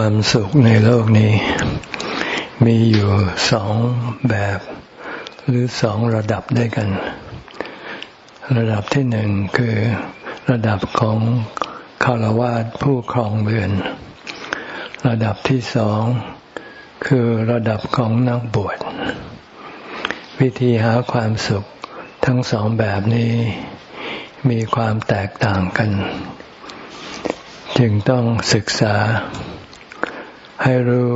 ความสุขในโลกนี้ มีอยู่สองแบบ หรือสองระดับด้วยกัน ระดับที่หนึ่งคือระดับของคารวะผู้ครองเรือน ระดับที่สองคือระดับของนักบวช วิธีหาความสุขทั้งสองแบบนี้มีความแตกต่างกัน จึงต้องศึกษา ให้รู้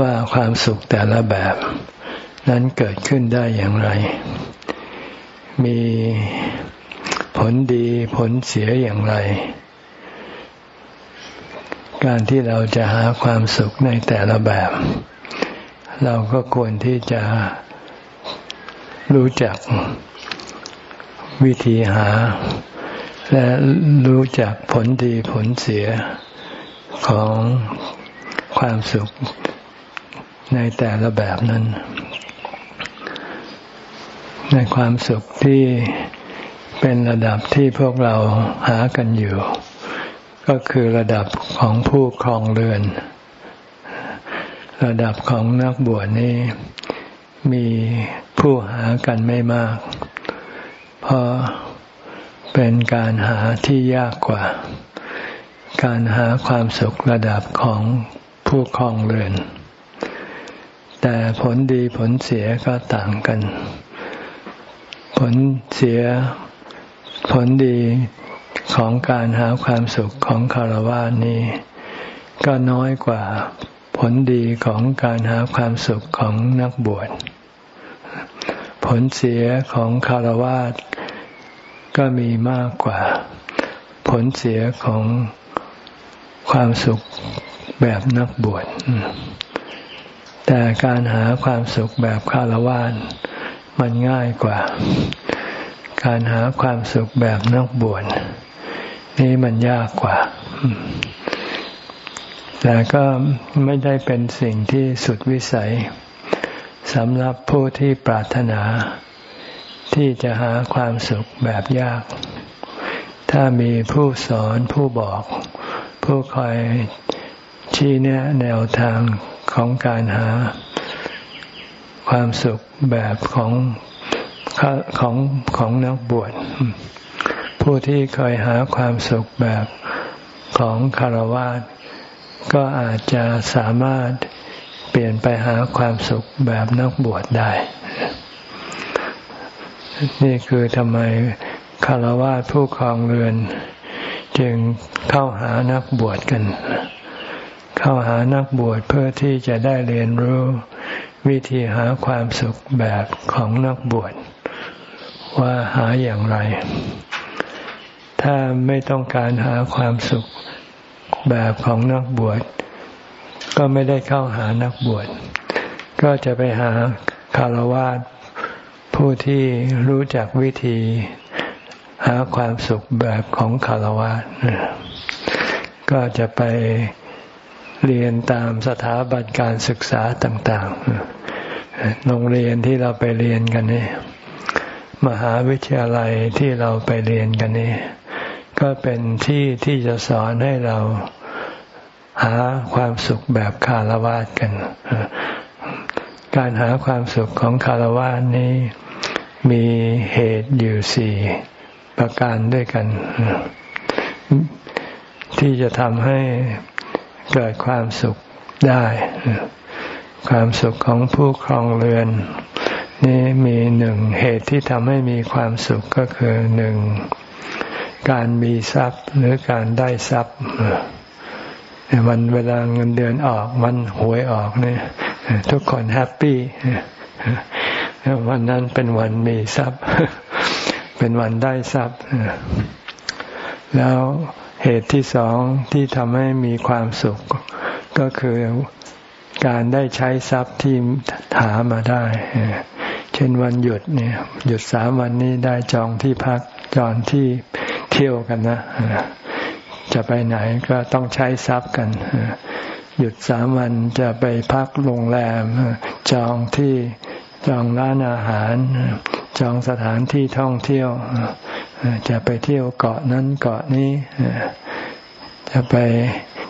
ว่าความสุขแต่ละแบบ นั้นเกิดขึ้นได้อย่างไร มีผลดีผลเสียอย่างไร การที่เราจะหาความสุขในแต่ละแบบ เราก็ควรที่จะรู้จักวิธีหา และรู้จักผลดีผลเสียของ ความสุขในแต่ละแบบนั้น ในความสุขที่เป็นระดับที่พวกเราหากันอยู่ ก็คือระดับของผู้ครองเรือน ระดับของนักบวชนี่มีผู้หากันไม่มาก เพราะเป็นการหาที่ยากกว่า การหาความสุขระดับของ ผู้ครองเรือน แต่ผลดีผลเสียก็ต่างกัน ผลเสียผลดีของการหาความสุขของคารวะนี้ ก็น้อยกว่าผลดีของการหาความสุขของนักบวช ผลเสียของคารวะก็มีมากกว่า ผลเสียของความสุข แบบนักบวชแต่การหาความสุขแบบคารวะมันง่ายกว่า การหาความสุขแบบนักบวชนี่มันยากกว่า แต่ก็ไม่ได้เป็นสิ่งที่สุดวิสัยสำหรับผู้ที่ปรารถนา ที่จะหาความสุขแบบยาก ถ้ามีผู้สอนผู้บอก ผู้คอย ชี้แนะแนวทางของการหาความสุขแบบของของของนักบวช ผู้ที่เคยหาความสุขแบบของคารวะก็อาจจะสามารถเปลี่ยนไปหาความสุขแบบนักบวชได้ นี่คือทำไมคารวะผู้ครองเรือน จึงเข้าหานักบวชกันเข้าหานักบวชเพื่อที่จะได้เรียนรู้วิธีหาความสุขแบบของนักบวชว่าหาอย่างไร ถ้าไม่ต้องการหาความสุขแบบของนักบวช ก็ไม่ได้เข้าหานักบวช ก็จะไปหาคารวะผู้ที่รู้จักวิธีหาความสุขแบบของคารวะก็จะไป เรียนตามสถาบันการศึกษาต่าง ๆ โรงเรียนที่เราไปเรียนกันนี่ มหาวิทยาลัยที่เราไปเรียนกันนี่ ก็เป็นที่ที่จะสอนให้เราหาความสุขแบบคารวะกัน การหาความสุขของคารวะนี้มีเหตุอยู่สี่ประการด้วยกัน ที่จะทำให้ เกิดความสุขได้ ความสุขของผู้ครองเรือน นี่มีหนึ่งเหตุที่ทำให้มีความสุขก็คือหนึ่งการมีทรัพย์หรือการได้ทรัพย์วันเวลาเงินเดือนออกวันหวยออกเนี่ย ทุกคนแฮปปี้วันนั้นเป็นวันมีทรัพย์ เป็นวันได้ทรัพย์ แล้ว เหตุที่สองที่ทำให้มีความสุข ก็คือการได้ใช้ทรัพย์ที่หามาได้ เช่นวันหยุดเนี่ย หยุดสามวันนี้ได้จองที่พักจองที่เที่ยวกันนะ จะไปไหนก็ต้องใช้ทรัพย์กัน หยุดสามวันจะไปพักโรงแรม จองที่จองร้านอาหาร จองสถานที่ท่องเที่ยว จะไปเที่ยวเกาะนั้นเกาะนี้จะไป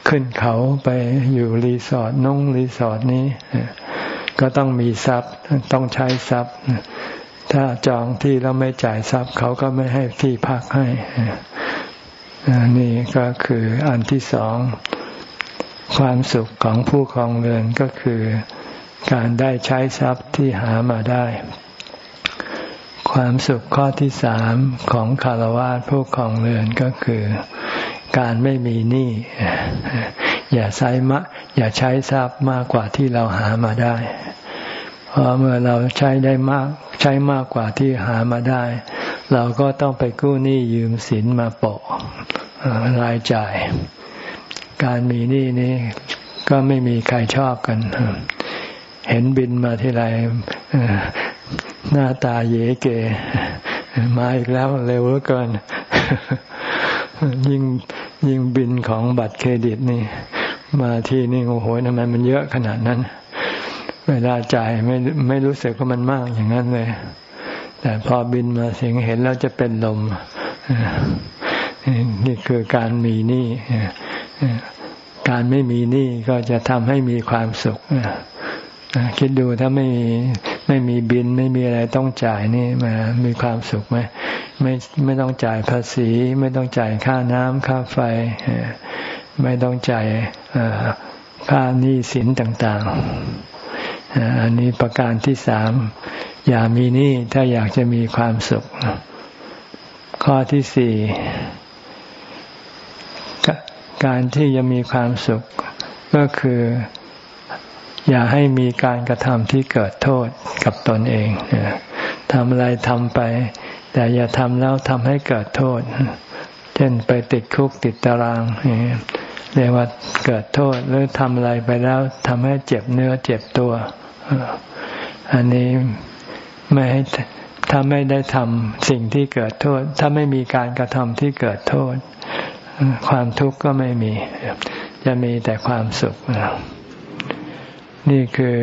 ขึ้นเขาไปอยู่รีสอร์ทน้องรีสอร์ทนี้ ก็ต้องมีทรัพย์ต้องใช้ทรัพย์ ถ้าจองที่แล้วไม่จ่ายทรัพย์ เขาก็ไม่ให้ที่พักให้นี่ก็คืออันที่สอง ความสุขของผู้ครองเรือนก็คือการได้ใช้ทรัพย์ที่หามาได้ ความสุขข้อที่สามของคารวะผู้ครองเรือนก็คือ การไม่มีหนี้อย่าใช้มะ อย่าใช้ทรัพย์มากกว่าที่เราหามาได้ เพราะเมื่อเราใช้ได้มาก ใช้มากกว่าที่หามาได้ เราก็ต้องไปกู้หนี้ยืมสินมาโปะรายจ่าย การมีหนี้นี้ก็ไม่มีใครชอบกัน เห็นบินมาที่ไร หน้าตาเยเก มาอีกแล้วเร็วเหลือเกิน ยิ่งยิ่งบินของบัตรเครดิตนี่ มาที่นี่โอ้โหทำไมมันเยอะขนาดนั้น เวลาจ่ายไม่ไม่รู้สึกว่ามันมากอย่างนั้นเลย แต่พอบินมาเสียงเห็นแล้วจะเป็นลม นี่คือการมีหนี้การไม่มีหนี้ก็จะทำให้มีความสุขคิดดูถ้าไม่มี ไม่มีบินไม่มีอะไรต้องจ่ายนี่มามีความสุขไหมไม่ไม่ต้องจ่ายภาษี ไม่ต้องจ่ายค่าน้ำค่าไฟ ไม่ต้องจ่ายค่าหนี้สินต่างๆ อันนี้ประการที่สามอย่ามีหนี้ถ้าอยากจะมีความสุข ข้อที่สี่การที่จะมีความสุขก็คือ อย่าให้มีการกระทำที่เกิดโทษกับตนเองทำอะไรทำไป แต่อย่าทำแล้วทำให้เกิดโทษ เช่นไปติดคุกติดตารางเรียกว่าเกิดโทษหรือทำอะไรไปแล้วทำให้เจ็บเนื้อเจ็บตัว อันนี้ไม่ให้ถ้าไม่ได้ทำสิ่งที่เกิดโทษ ถ้าไม่มีการกระทำที่เกิดโทษ ความทุกข์ก็ไม่มี จะมีแต่ความสุขนี่คื นี่คือ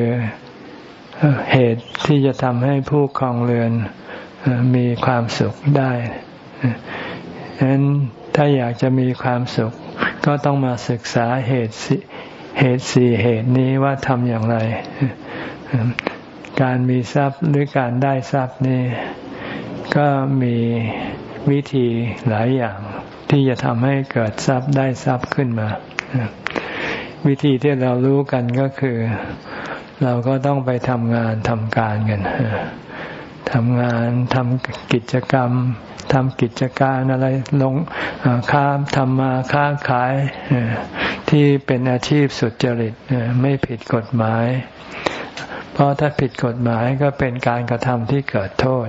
เหตุที่จะทำให้ผู้คลองเรือนมีความสุขได้ฉะนั้นถ้าอยากจะมีความสุข ก็ต้องมาศึกษาเหตุเหตุสี่เหตุนี้ว่าทำอย่างไร การมีทรัพย์หรือการได้ทรัพย์นี่ก็มีวิธีหลายอย่างที่จะทำให้เกิดทรัพย์ได้ทรัพย์ขึ้นมา วิธีที่เรารู้กันก็คือ เราก็ต้องไปทำงานทำการกันทำงานทำกิจกรรมทำกิจการอะไรลงค้าทำมาค้าขายที่เป็นอาชีพสุจริตไม่ผิดกฎหมาย เพราะถ้าผิดกฎหมายก็เป็นการกระทำที่เกิดโทษ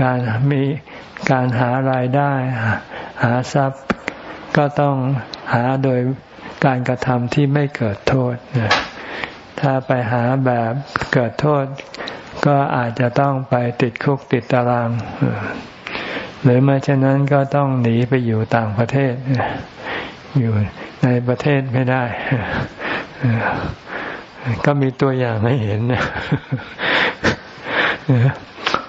การมีการหารายได้ หาทรัพย์ก็ต้องหาโดย การกระทำที่ไม่เกิดโทษ ถ้าไปหาแบบเกิดโทษ ก็อาจจะต้องไปติดคุกติดตาราง หรือไม่เช่นนั้นก็ต้องหนีไปอยู่ต่างประเทศ อยู่ในประเทศไม่ได้ ก็มีตัวอย่างให้เห็นนะ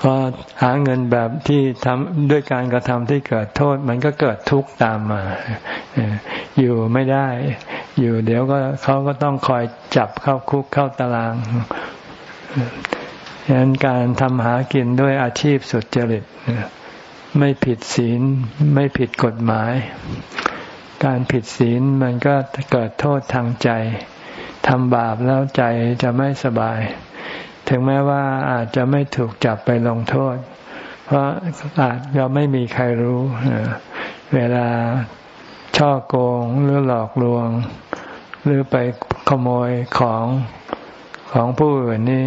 พอหาเงินแบบที่ทำด้วยการกระทำที่เกิดโทษ มันก็เกิดทุกข์ตามมา อยู่ไม่ได้ อยู่เดี๋ยวก็เขาก็ต้องคอยจับเข้าคุกเข้าตารางฉะนั้นการทำหากินด้วยอาชีพสุดจริตไม่ผิดศีลไม่ผิดกฎหมาย การผิดศีลมันก็เกิดโทษทางใจทำบาปแล้วใจจะไม่สบาย ถึงแม้ว่าอาจจะไม่ถูกจับไปลงโทษ เพราะอาจจะไม่มีใครรู้ เวลา ช่อโกงหรือหลอกลวง หรือไปขโมยของของผู้อื่นนี่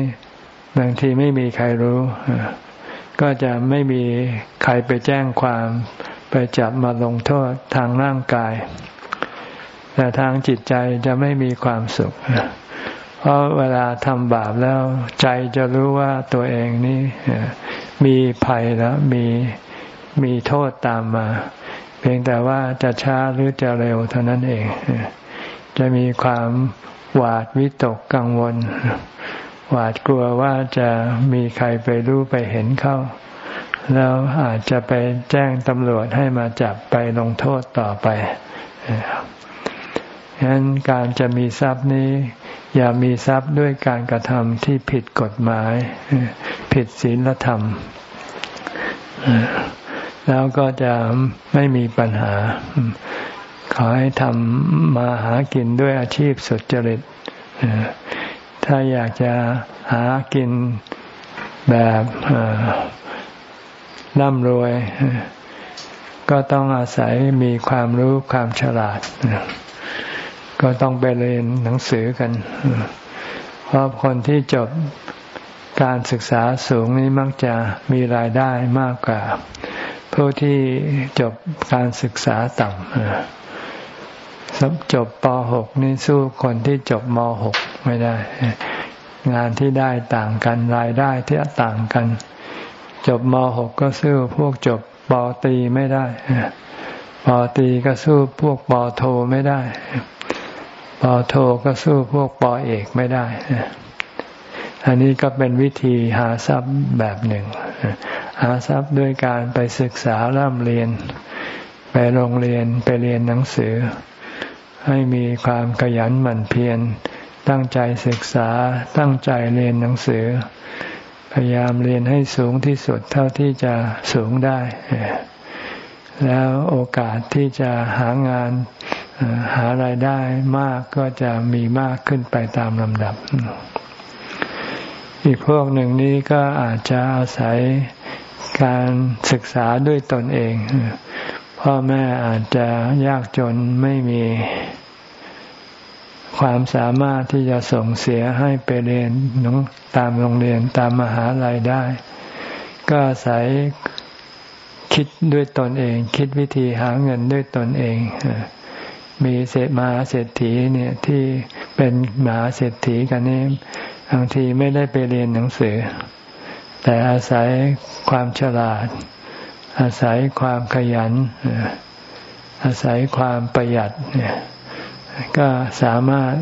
บางทีไม่มีใครรู้ ก็จะไม่มีใครไปแจ้งความไปจับมาลงโทษทางร่างกาย แต่ทางจิตใจจะไม่มีความสุข เพราะเวลาทำบาปแล้วใจจะรู้ว่าตัวเองนี่มีภัยแล้วมีมีโทษตามมา เพียงแต่ว่าจะช้าหรือจะเร็วเท่านั้นเอง จะมีความหวาดวิตกกังวล หวาดกลัวว่าจะมีใครไปรู้ไปเห็นเข้า แล้วอาจจะไปแจ้งตำรวจให้มาจับไปลงโทษต่อไปฉะนั้นการจะมีทรัพย์นี้ อย่ามีทรัพย์ด้วยการกระทำที่ผิดกฎหมาย ผิดศีลธรรม แล้วก็จะไม่มีปัญหา ขอให้ทำมาหากินด้วยอาชีพสุจริต ถ้าอยากจะหากินแบบร่ำรวย ก็ต้องอาศัยมีความรู้ความฉลาด ก็ต้องไปเรียนหนังสือกัน เพราะคนที่จบการศึกษาสูงนี้มักจะมีรายได้มากกว่า ผู้ที่จบการศึกษาต่ำจบป .6 นี่สู้คนที่จบม .6 ไม่ได้ งานที่ได้ต่างกันรายได้ที่ต่างกัน จบม .6 ก็สู้พวกจบปตีไม่ได้ปตีก็สู้พวกปโทไม่ได้ปโทก็สู้พวกปเอกไม่ได้อันนี้ก็เป็นวิธีหาทรัพย์แบบหนึ่ง หาทรัพย์ด้วยการไปศึกษาร่ำเรียน ไปโรงเรียนไปเรียนหนังสือ ให้มีความขยันหมั่นเพียรตั้งใจศึกษาตั้งใจเรียนหนังสือ พยายามเรียนให้สูงที่สุดเท่าที่จะสูงได้ แล้วโอกาสที่จะหางานหารายได้มากก็จะมีมากขึ้นไปตามลำดับ อีกพวกหนึ่งนี้ก็อาจจะอาศัย การศึกษาด้วยตนเอง พ่อแม่อาจจะยากจนไม่มีความสามารถที่จะส่งเสียให้ไปเรียนตามโรงเรียนตามมหาลัยได้ ก็อาศัยคิดด้วยตนเอง คิดวิธีหาเงินด้วยตนเอง มีเศรษมาเศรษฐีเนี่ยที่เป็นมหาเศรษฐีกันนี่บางทีไม่ได้ไปเรียนหนังสือ แต่อาศัยความฉลาด อาศัยความขยัน อาศัยความประหยัดเนี่ยก็สามารถ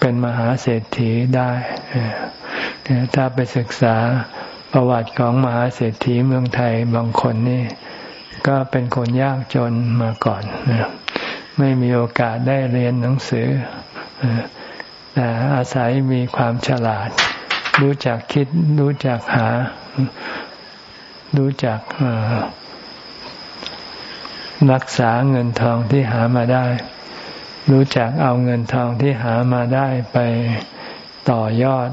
เป็นมหาเศรษฐีได้ถ้าไปศึกษาประวัติของมหาเศรษฐีเมืองไทยบางคนนี่ก็เป็นคนยากจนมาก่อนไม่มีโอกาสได้เรียนหนังสือแต่อาศัยมีความฉลาด รู้จักคิดรู้จักหา รู้จักรักษาเงินทองที่หามาได้ รู้จักเอาเงินทองที่หามาได้ไปต่อยอด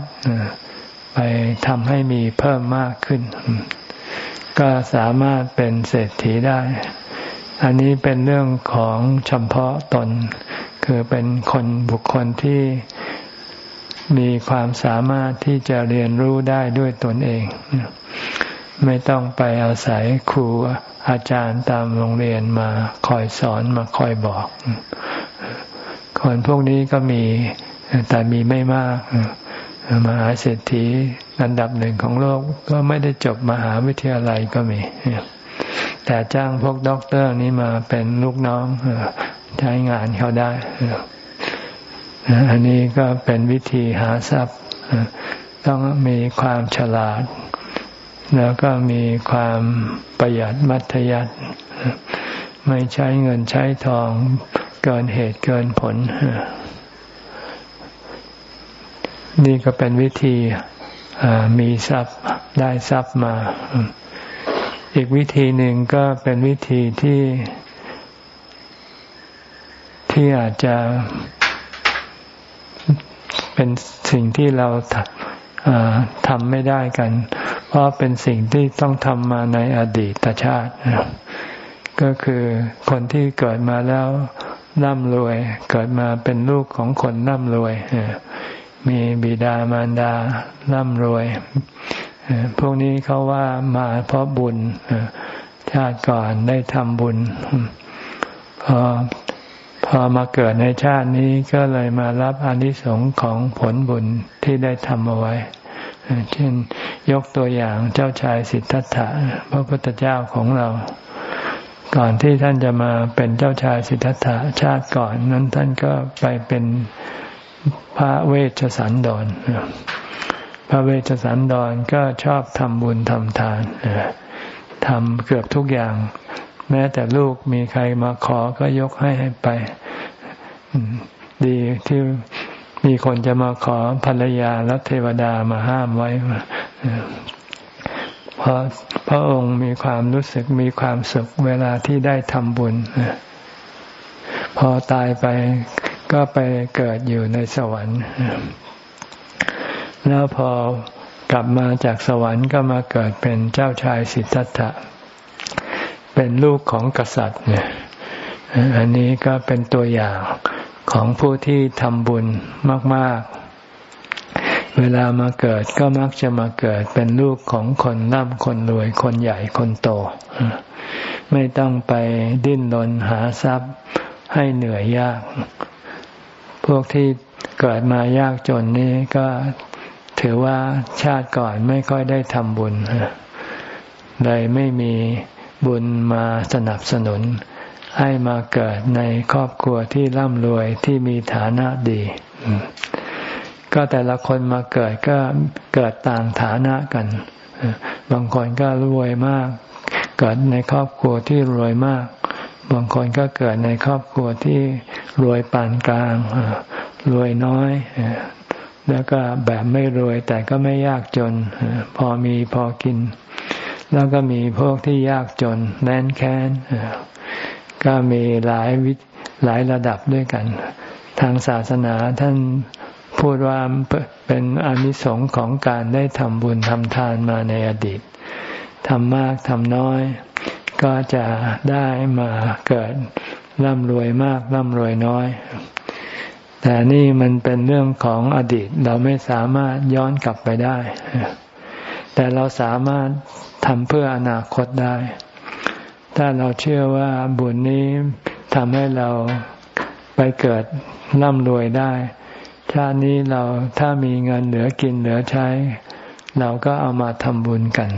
ไปทำให้มีเพิ่มมากขึ้น ก็สามารถเป็นเศรษฐีได้ อันนี้เป็นเรื่องของเฉพาะตน คือเป็นคนบุคคลที่ มีความสามารถที่จะเรียนรู้ได้ด้วยตนเอง ไม่ต้องไปอาศัยครูอาจารย์ตามโรงเรียนมาคอยสอนมาคอยบอก คนพวกนี้ก็มีแต่มีไม่มากมหาเศรษฐีอันดับหนึ่งของโลกก็ไม่ได้จบมหาวิทยาลัยก็มี แต่จ้างพวกด็อกเตอร์นี้มาเป็นลูกน้องใช้งานเขาได้ อันนี้ก็เป็นวิธีหาทรัพย์ ต้องมีความฉลาด แล้วก็มีความประหยัดมัธยัติไม่ใช้เงินใช้ทองเกินเหตุเกินผล นี่ก็เป็นวิธีมีทรัพย์ได้ทรัพย์มา อีกวิธีหนึ่งก็เป็นวิธีที่ที่อาจจะ เป็นสิ่งที่เราทำไม่ได้กัน เพราะเป็นสิ่งที่ต้องทำมาในอดีตชาติ ก็คือคนที่เกิดมาแล้วร่ำรวย เกิดมาเป็นลูกของคนร่ำรวย มีบิดามารดาร่ำรวย พวกนี้เขาว่ามาเพราะบุญชาติก่อนได้ทำบุญพอ พอมาเกิดในชาตินี้ก็เลยมารับอนิสงส์ของผลบุญที่ได้ทำเอาไว้ เช่นยกตัวอย่างเจ้าชายสิทธัตถะพระพุทธเจ้าของเรา ก่อนที่ท่านจะมาเป็นเจ้าชายสิทธัตถะชาติก่อนนั้นท่านก็ไปเป็นพระเวชสันดรพระเวชสันดรก็ชอบทำบุญทำทานทำเกือบทุกอย่าง แม้แต่ลูกมีใครมาขอก็ยกให้ให้ไป ดีที่มีคนจะมาขอภรรยาแล้วเทวดามาห้ามไว้เพราะพระองค์มีความรู้สึกมีความสุขเวลาที่ได้ทำบุญ พอตายไปก็ไปเกิดอยู่ในสวรรค์ แล้วพอกลับมาจากสวรรค์ก็มาเกิดเป็นเจ้าชายสิทธัตถะ เป็นลูกของกษัตริย์เนี่ยอันนี้ก็เป็นตัวอย่าง ของผู้ที่ทำบุญมากๆ เวลามาเกิดก็มักจะมาเกิดเป็นลูกของคนร่ำคนรวยคนใหญ่คนโต ไม่ต้องไปดิ้นรนหาทรัพย์ให้เหนื่อยยาก พวกที่เกิดมายากจนนี้ก็ถือว่าชาติก่อนไม่ค่อยได้ทำบุญเลยไม่มีบุญมาสนับสนุน ให้มาเกิดในครอบครัวที่ร่ำรวยที่มีฐานะดี ก็แต่ละคนมาเกิดก็เกิดต่างฐานะกัน บางคนก็รวยมาก เกิดในครอบครัวที่รวยมาก บางคนก็เกิดในครอบครัวที่รวยปานกลาง รวยน้อย แล้วก็แบบไม่รวยแต่ก็ไม่ยากจน พอมีพอกิน แล้วก็มีพวกที่ยากจนแน่นแค้น ก็มีหลายวิหลายระดับด้วยกัน ทางศาสนาท่านพูดว่าเป็นอนิสงส์ของการได้ทำบุญทำทานมาในอดีตทำมากทำน้อย ก็จะได้มาเกิดร่ำรวยมากร่ำรวยน้อย แต่นี่มันเป็นเรื่องของอดีตเราไม่สามารถย้อนกลับไปได้ แต่เราสามารถทำเพื่ออนาคตได้ ถ้าเราเชื่อว่าบุญนี้ทำให้เราไปเกิดร่ำรวยได้ ชาตินี้เราถ้ามีเงินเหลือกินเหลือใช้ เราก็เอามาทำบุญกัน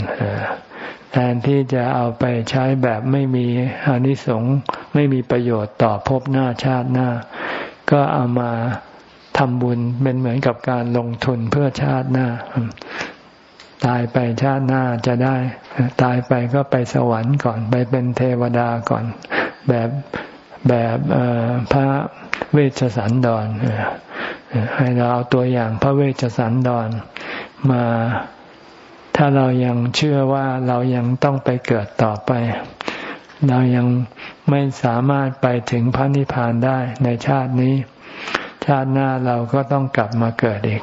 แทนที่จะเอาไปใช้แบบไม่มีอานิสงส์ไม่มีประโยชน์ต่อภพหน้าชาติหน้า ก็เอามาทำบุญเป็นเหมือนกับการลงทุนเพื่อชาติหน้า ตายไปชาติหน้าจะได้ ตายไปก็ไปสวรรค์ก่อน ไปเป็นเทวดาก่อน แบบแบบพระเวชสันดรให้เราเอาตัวอย่างพระเวชสันดรมา ถ้าเรายังเชื่อว่าเรายังต้องไปเกิดต่อไป เรายังไม่สามารถไปถึงพระนิพพานได้ในชาตินี้ ชาติหน้าเราก็ต้องกลับมาเกิดอีก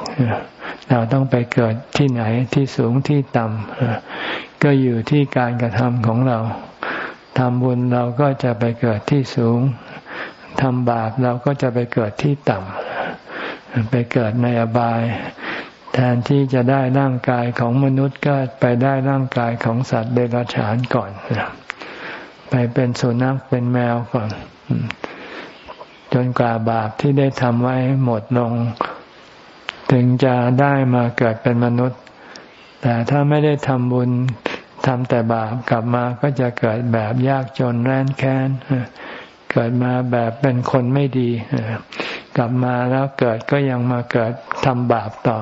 เราต้องไปเกิดที่ไหนที่สูงที่ต่ำก็อยู่ที่การกระทำของเราทำบุญเราก็จะไปเกิดที่สูงทำบาปเราก็จะไปเกิดที่ต่ำไปเกิดในอบาย แทนที่จะได้ร่างกายของมนุษย์ก็ไปได้ร่างกายของสัตว์เดรัจฉานก่อนไปเป็นสุนัขเป็นแมวก่อน จนกว่าบาปที่ได้ทำไว้หมดลง ถึงจะได้มาเกิดเป็นมนุษย์ แต่ถ้าไม่ได้ทำบุญทำแต่บาปกลับมาก็จะเกิดแบบยากจนแร้นแค้นเกิดมาแบบเป็นคนไม่ดีกลับมาแล้วเกิดก็ยังมาเกิดทำบาปต่อ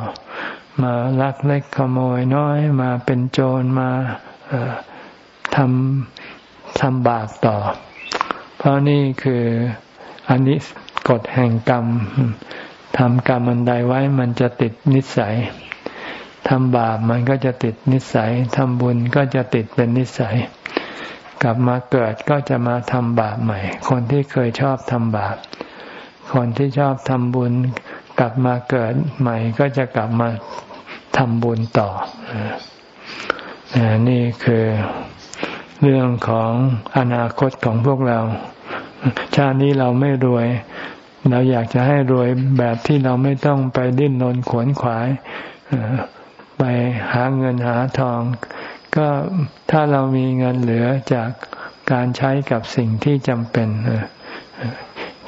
มาลักเล็กขโมยน้อยมาเป็นโจรมาทำทำบาปต่อ เพราะนี่คืออันนี้กฎแห่งกรรม ทำกรรมอันใดไว้มันจะติดนิสัยทำบาปมันก็จะติดนิสัยทำบุญก็จะติดเป็นนิสัย กลับมาเกิดก็จะมาทำบาปใหม่ คนที่เคยชอบทำบาป คนที่ชอบทำบุญ กลับมาเกิดใหม่ ก็จะกลับมาทำบุญต่อ นี่คือเรื่องของอนาคตของพวกเรา ชาตินี้เราไม่รวย เราอยากจะให้รวยแบบที่เราไม่ต้องไปดิ้นรนขวนขวายไปหาเงินหาทอง ก็ถ้าเรามีเงินเหลือจากการใช้กับสิ่งที่จำเป็น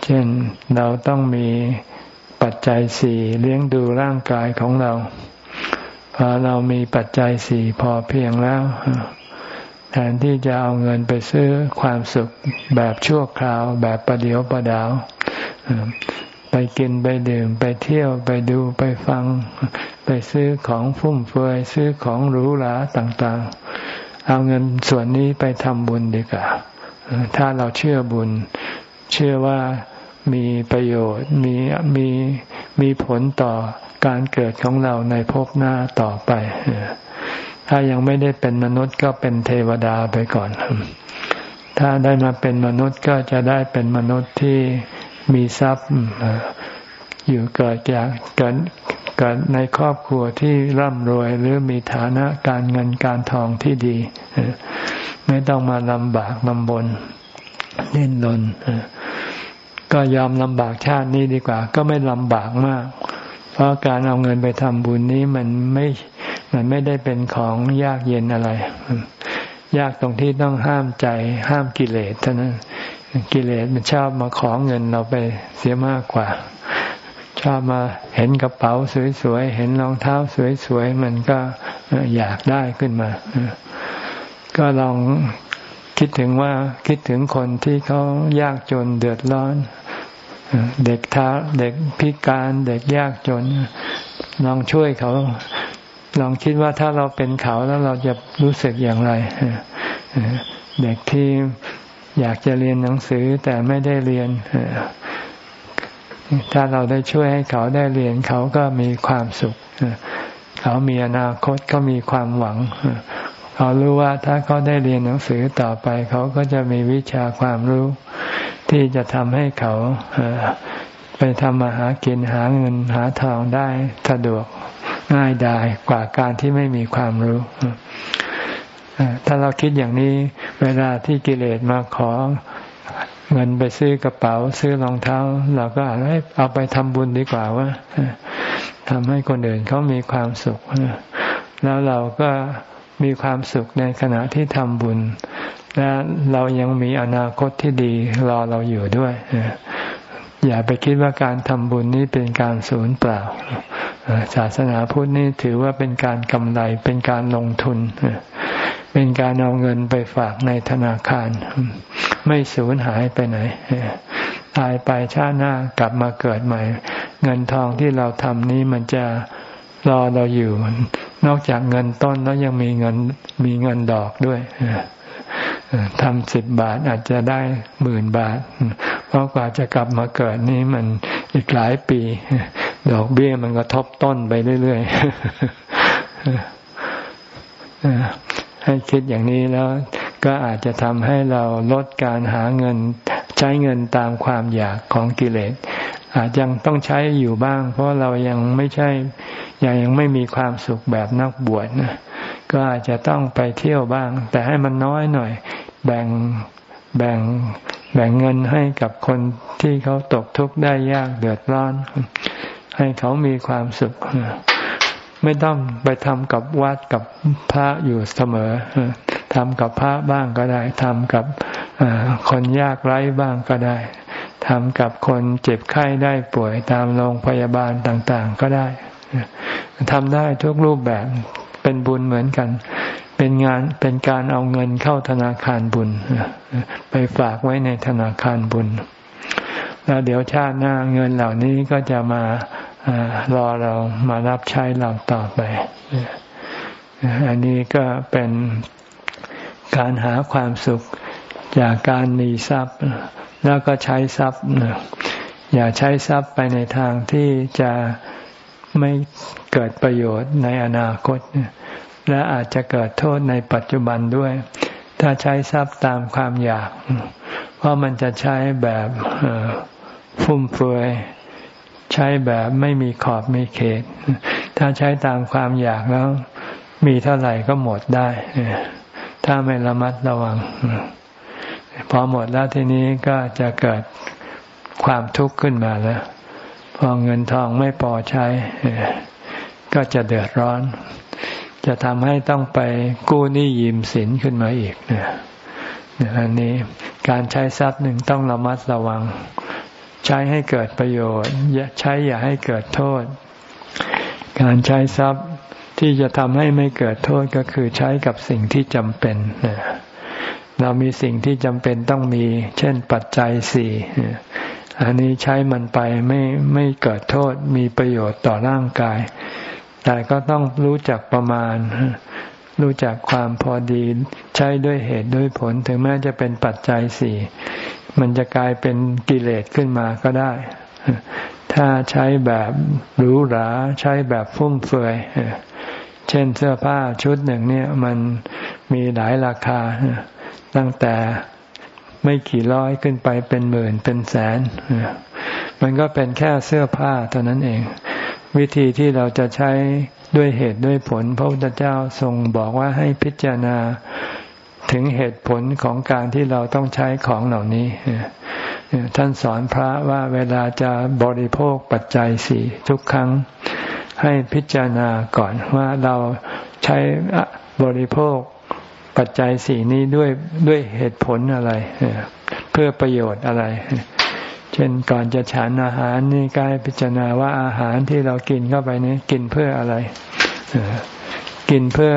เช่นเราต้องมีปัจจัยสี่เลี้ยงดูร่างกายของเราพอเรามีปัจจัยสี่พอเพียงแล้ว แทนที่จะเอาเงินไปซื้อความสุขแบบชั่วคราวแบบประเดียวประดาว ไปกินไปดื่มไปเที่ยวไปดูไปฟัง ไปซื้อของฟุ่มเฟือยซื้อของหรูหราต่างๆ เอาเงินส่วนนี้ไปทำบุญดีกว่าถ้าเราเชื่อบุญ เชื่อว่ามีประโยชน์มีมีมีผลต่อการเกิดของเราในภพหน้าต่อไปถ้ายังไม่ได้เป็นมนุษย์ก็เป็นเทวดาไปก่อน ถ้าได้มาเป็นมนุษย์ก็จะได้เป็นมนุษย์ที่ มีทรัพย์อยู่เกิดจากเกิดเกิดในครอบครัวที่ร่ำรวยหรือมีฐานะการเงินการทองที่ดี ไม่ต้องมาลำบากลำบนเล่นลนก็ยอมลำบากชาตินี้ดีกว่า ก็ไม่ลำบากมาก เพราะการเอาเงินไปทำบุญนี้มันไม่มันไม่ได้เป็นของยากเย็นอะไร ยากตรงที่ต้องห้ามใจห้ามกิเลสเท่านั้น กิเลสมันชอบมาขอเงินเราไปเสียมากกว่า ชอบมาเห็นกระเป๋าสวยๆ เห็นรองเท้าสวยๆ มันก็อยากได้ขึ้นมา ก็ลองคิดถึงว่าคิดถึงคนที่เขายากจนเดือดร้อน เด็กท้าเด็กพิการเด็กยากจน ลองช่วยเขาลองคิดว่าถ้าเราเป็นเขาแล้วเราจะรู้สึกอย่างไรเด็กที่ อยากจะเรียนหนังสือแต่ไม่ได้เรียน ถ้าเราได้ช่วยให้เขาได้เรียนเขาก็มีความสุข เขามีอนาคตก็มีความหวัง เขารู้ว่าถ้าเขาได้เรียนหนังสือต่อไป เขาก็จะมีวิชาความรู้ ที่จะทำให้เขาไปทำมาหากินหาเงินหาทองได้สะดวกง่ายดายกว่าการที่ไม่มีความรู้ ถ้าเราคิดอย่างนี้เวลาที่กิเลสมาขอเงินไปซื้อกระเป๋าซื้อรองเท้า เราก็เอาไปทำบุญดีกว่าว่าทำให้คนอื่นเขามีความสุข แล้วเราก็มีความสุขในขณะที่ทำบุญ และเรายังมีอนาคตที่ดีรอเราอยู่ด้วย อย่าไปคิดว่าการทำบุญนี้เป็นการสูญเปล่า ศาสนาพุทธนี่ถือว่าเป็นการกำไรเป็นการลงทุน เป็นการเอาเงินไปฝากในธนาคาร ไม่สูญหายไปไหน ตายไปชาติหน้ากลับมาเกิดใหม่ เงินทองที่เราทำนี้มันจะรอเราอยู่ นอกจากเงินต้นแล้วยังมีเงินมีเงินดอกด้วย ทำสิบบาทอาจจะได้หมื่นบาท เพราะกว่าจะกลับมาเกิดนี้มันอีกหลายปี ดอกเบี้ยมันก็ทบต้นไปเรื่อยๆให้คิดอย่างนี้แล้ว ก็อาจจะทำให้เราลดการหาเงิน ใช้เงินตามความอยากของกิเลส อาจยังต้องใช้อยู่บ้าง เพราะเรายังไม่ใช่ยังยังไม่มีความสุขแบบนักบวชนะก็อาจจะต้องไปเที่ยวบ้าง แต่ให้มันน้อยหน่อย แบ่งแบ่งแบ่งเงินให้กับคนที่เขาตกทุกข์ได้ยากเดือดร้อน ให้เขามีความสุข ไม่ต้องไปทำกับวัดกับพระอยู่เสมอทำกับพระบ้างก็ได้ทำกับคนยากไร้บ้างก็ได้ทำกับคนเจ็บไข้ได้ป่วยตามโรงพยาบาลต่าง ๆ ก็ได้ทำได้ทุกรูปแบบเป็นบุญเหมือนกัน เป็นงานเป็นการเอาเงินเข้าธนาคารบุญ ไปฝากไว้ในธนาคารบุญ แล้วเดี๋ยวชาติหน้าเงินเหล่านี้ก็จะมารอเรามารับใช้เราต่อไปอันนี้ก็เป็นการหาความสุขจากการมีทรัพย์ แล้วก็ใช้ทรัพย์อย่าใช้ทรัพย์ไปในทางที่จะไม่เกิดประโยชน์ในอนาคต และอาจจะเกิดโทษในปัจจุบันด้วย ถ้าใช้ทรัพย์ตามความอยาก เพราะมันจะใช้แบบฟุ่มเฟือยใช้แบบไม่มีขอบมีเขต ถ้าใช้ตามความอยากแล้ว มีเท่าไหร่ก็หมดได้ ถ้าไม่ระมัดระวัง พอหมดแล้วทีนี้ก็จะเกิดความทุกข์ขึ้นมาแล้ว พอเงินทองไม่พอใช้ ก็จะเดือดร้อน จะทำให้ต้องไปกู้หนี้ยืมสินขึ้นมาอีกเนี่ยอันนี้การใช้ทรัพย์หนึ่งต้องระมัดระวัง ใช้ให้เกิดประโยชน์ใช้อย่าให้เกิดโทษ การใช้ทรัพย์ที่จะทำให้ไม่เกิดโทษก็คือใช้กับสิ่งที่จำเป็นเรามีสิ่งที่จำเป็นต้องมี เช่นปัจจัยสี่อันนี้ใช้มันไปไม่ไม่เกิดโทษมีประโยชน์ต่อร่างกาย แต่ก็ต้องรู้จักประมาณ รู้จักความพอดีใช้ด้วยเหตุด้วยผล ถึงแม้จะเป็นปัจจัยสี่มันจะกลายเป็นกิเลสขึ้นมาก็ได้ ถ้าใช้แบบหรูหราใช้แบบฟุ่มเฟือยเช่นเสื้อผ้าชุดหนึ่งเนี่ย มันมีหลายราคา ตั้งแต่ไม่กี่ร้อยขึ้นไปเป็นหมื่นเป็นแสน มันก็เป็นแค่เสื้อผ้าเท่านั้นเอง วิธีที่เราจะใช้ด้วยเหตุด้วยผล พระพุทธเจ้าทรงบอกว่าให้พิจารณาถึงเหตุผลของการที่เราต้องใช้ของเหล่านี้ ท่านสอนพระว่าเวลาจะบริโภคปัจจัยสี่ทุกครั้ง ให้พิจารณาก่อนว่าเราใช้บริโภคปัจจัยสี่นี้ด้วยด้วยเหตุผลอะไร เพื่อประโยชน์อะไร ช่นก่อนจะฉันอาหารนี่กายพิจารณาว่าอาหารที่เรากินเข้าไปนี้กินเพื่ออะไรกินเพื่อ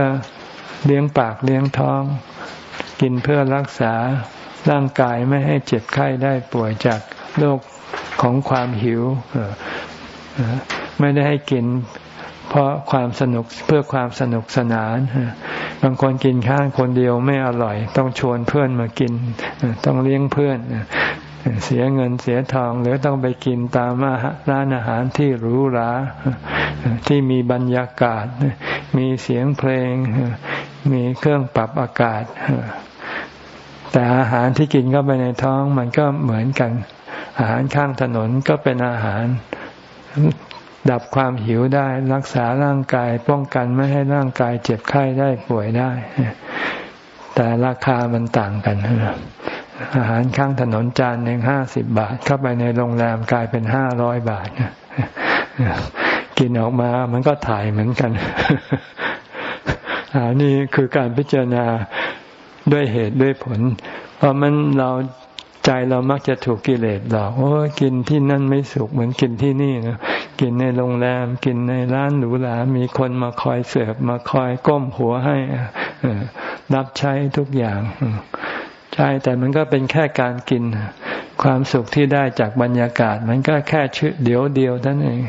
เลี้ยงปากเลี้ยงท้อง กินเพื่อรักษาร่างกายไม่ให้เจ็บไข้ได้ป่วยจากโรคของความหิวไม่ได้ให้กินเพราะความสนุกเพื่อความสนุกสนาน บางคนกินข้างคนเดียวไม่อร่อย ต้องชวนเพื่อนมากิน ต้องเลี้ยงเพื่อน เสียเงินเสียทอง หรือต้องไปกินตามร้านอาหารที่หรูหราที่มีบรรยากาศ มีเสียงเพลง มีเครื่องปรับอากาศ แต่อาหารที่กินเข้าไปในท้องมันก็เหมือนกัน อาหารข้างถนนก็เป็นอาหารดับความหิวได้รักษาร่างกายป้องกันไม่ให้ร่างกายเจ็บไข้ได้ป่วยได้ แต่ราคามันต่างกัน อาหารข้างถนนจานหนึ่งห้าสิบบาท เข้าไปในโรงแรมกลายเป็นห้าร้อยบาทกินออกมามันก็ถ่ายเหมือนกันอันนี้คือการพิจารณาด้วยเหตุด้วยผล เพราะมันเราใจเรามักจะถูกกิเลสหลอกโอ้กินที่นั่นไม่สุขเหมือนกินที่นี่นะกินในโรงแรม กินในร้านหรูหรามีคนมาคอยเสิร์ฟมาคอยก้มหัวให้รับใช้ทุกอย่าง ใช่แต่มันก็เป็นแค่การกิน ความสุขที่ได้จากบรรยากาศ มันก็แค่ชื่อเดียวเดียวนั่นเอง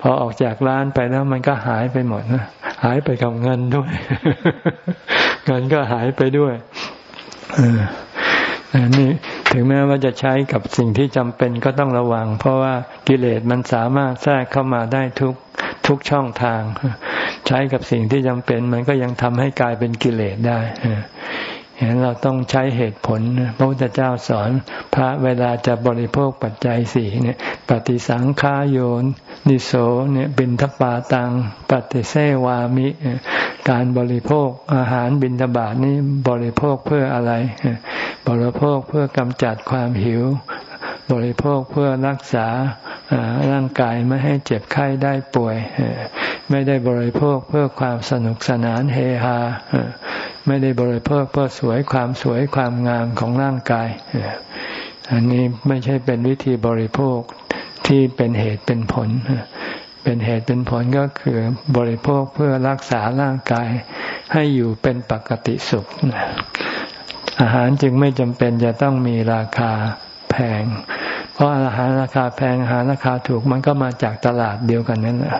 พอออกจากร้านไปแล้วมันก็หายไปหมดนะหายไปกับเงินด้วย เงินก็หายไปด้วยอันนี้ถึงแม้ว่าจะใช้กับสิ่งที่จำเป็นก็ต้องระวัง เพราะว่ากิเลสมันสามารถแทรกเข้ามาได้ทุกทุกช่องทาง ใช้กับสิ่งที่จำเป็น มันก็ยังทำให้กลายเป็นกิเลสได้ เห็นเราต้องใช้เหตุผลพระพุทธเจ้าสอนพระเวลาจะบริโภคปัจจัยสี่เนี่ย ปฏิสังขาโยนนิโสเนี่ยบินทปาตังปฏิเสวามิ การบริโภคอาหารบินทบาทนี้บริโภคเพื่ออะไร บริโภคเพื่อกำจัดความหิว บริโภคเพื่อรักษาร่างกายไม่ให้เจ็บไข้ได้ป่วย ไม่ได้บริโภคเพื่อความสนุกสนานเฮฮาไม่ได้บริโภคเพื่อสวยความสวยความงามของร่างกาย อันนี้ไม่ใช่เป็นวิธีบริโภคที่เป็นเหตุเป็นผล เป็นเหตุเป็นผลก็คือบริโภคเพื่อรักษาร่างกายให้อยู่เป็นปกติสุข อาหารจึงไม่จำเป็นจะต้องมีราคา แพง เพราะอาหารราคาแพงอาหารราคาถูกมันก็มาจากตลาดเดียวกันนั่นแหละ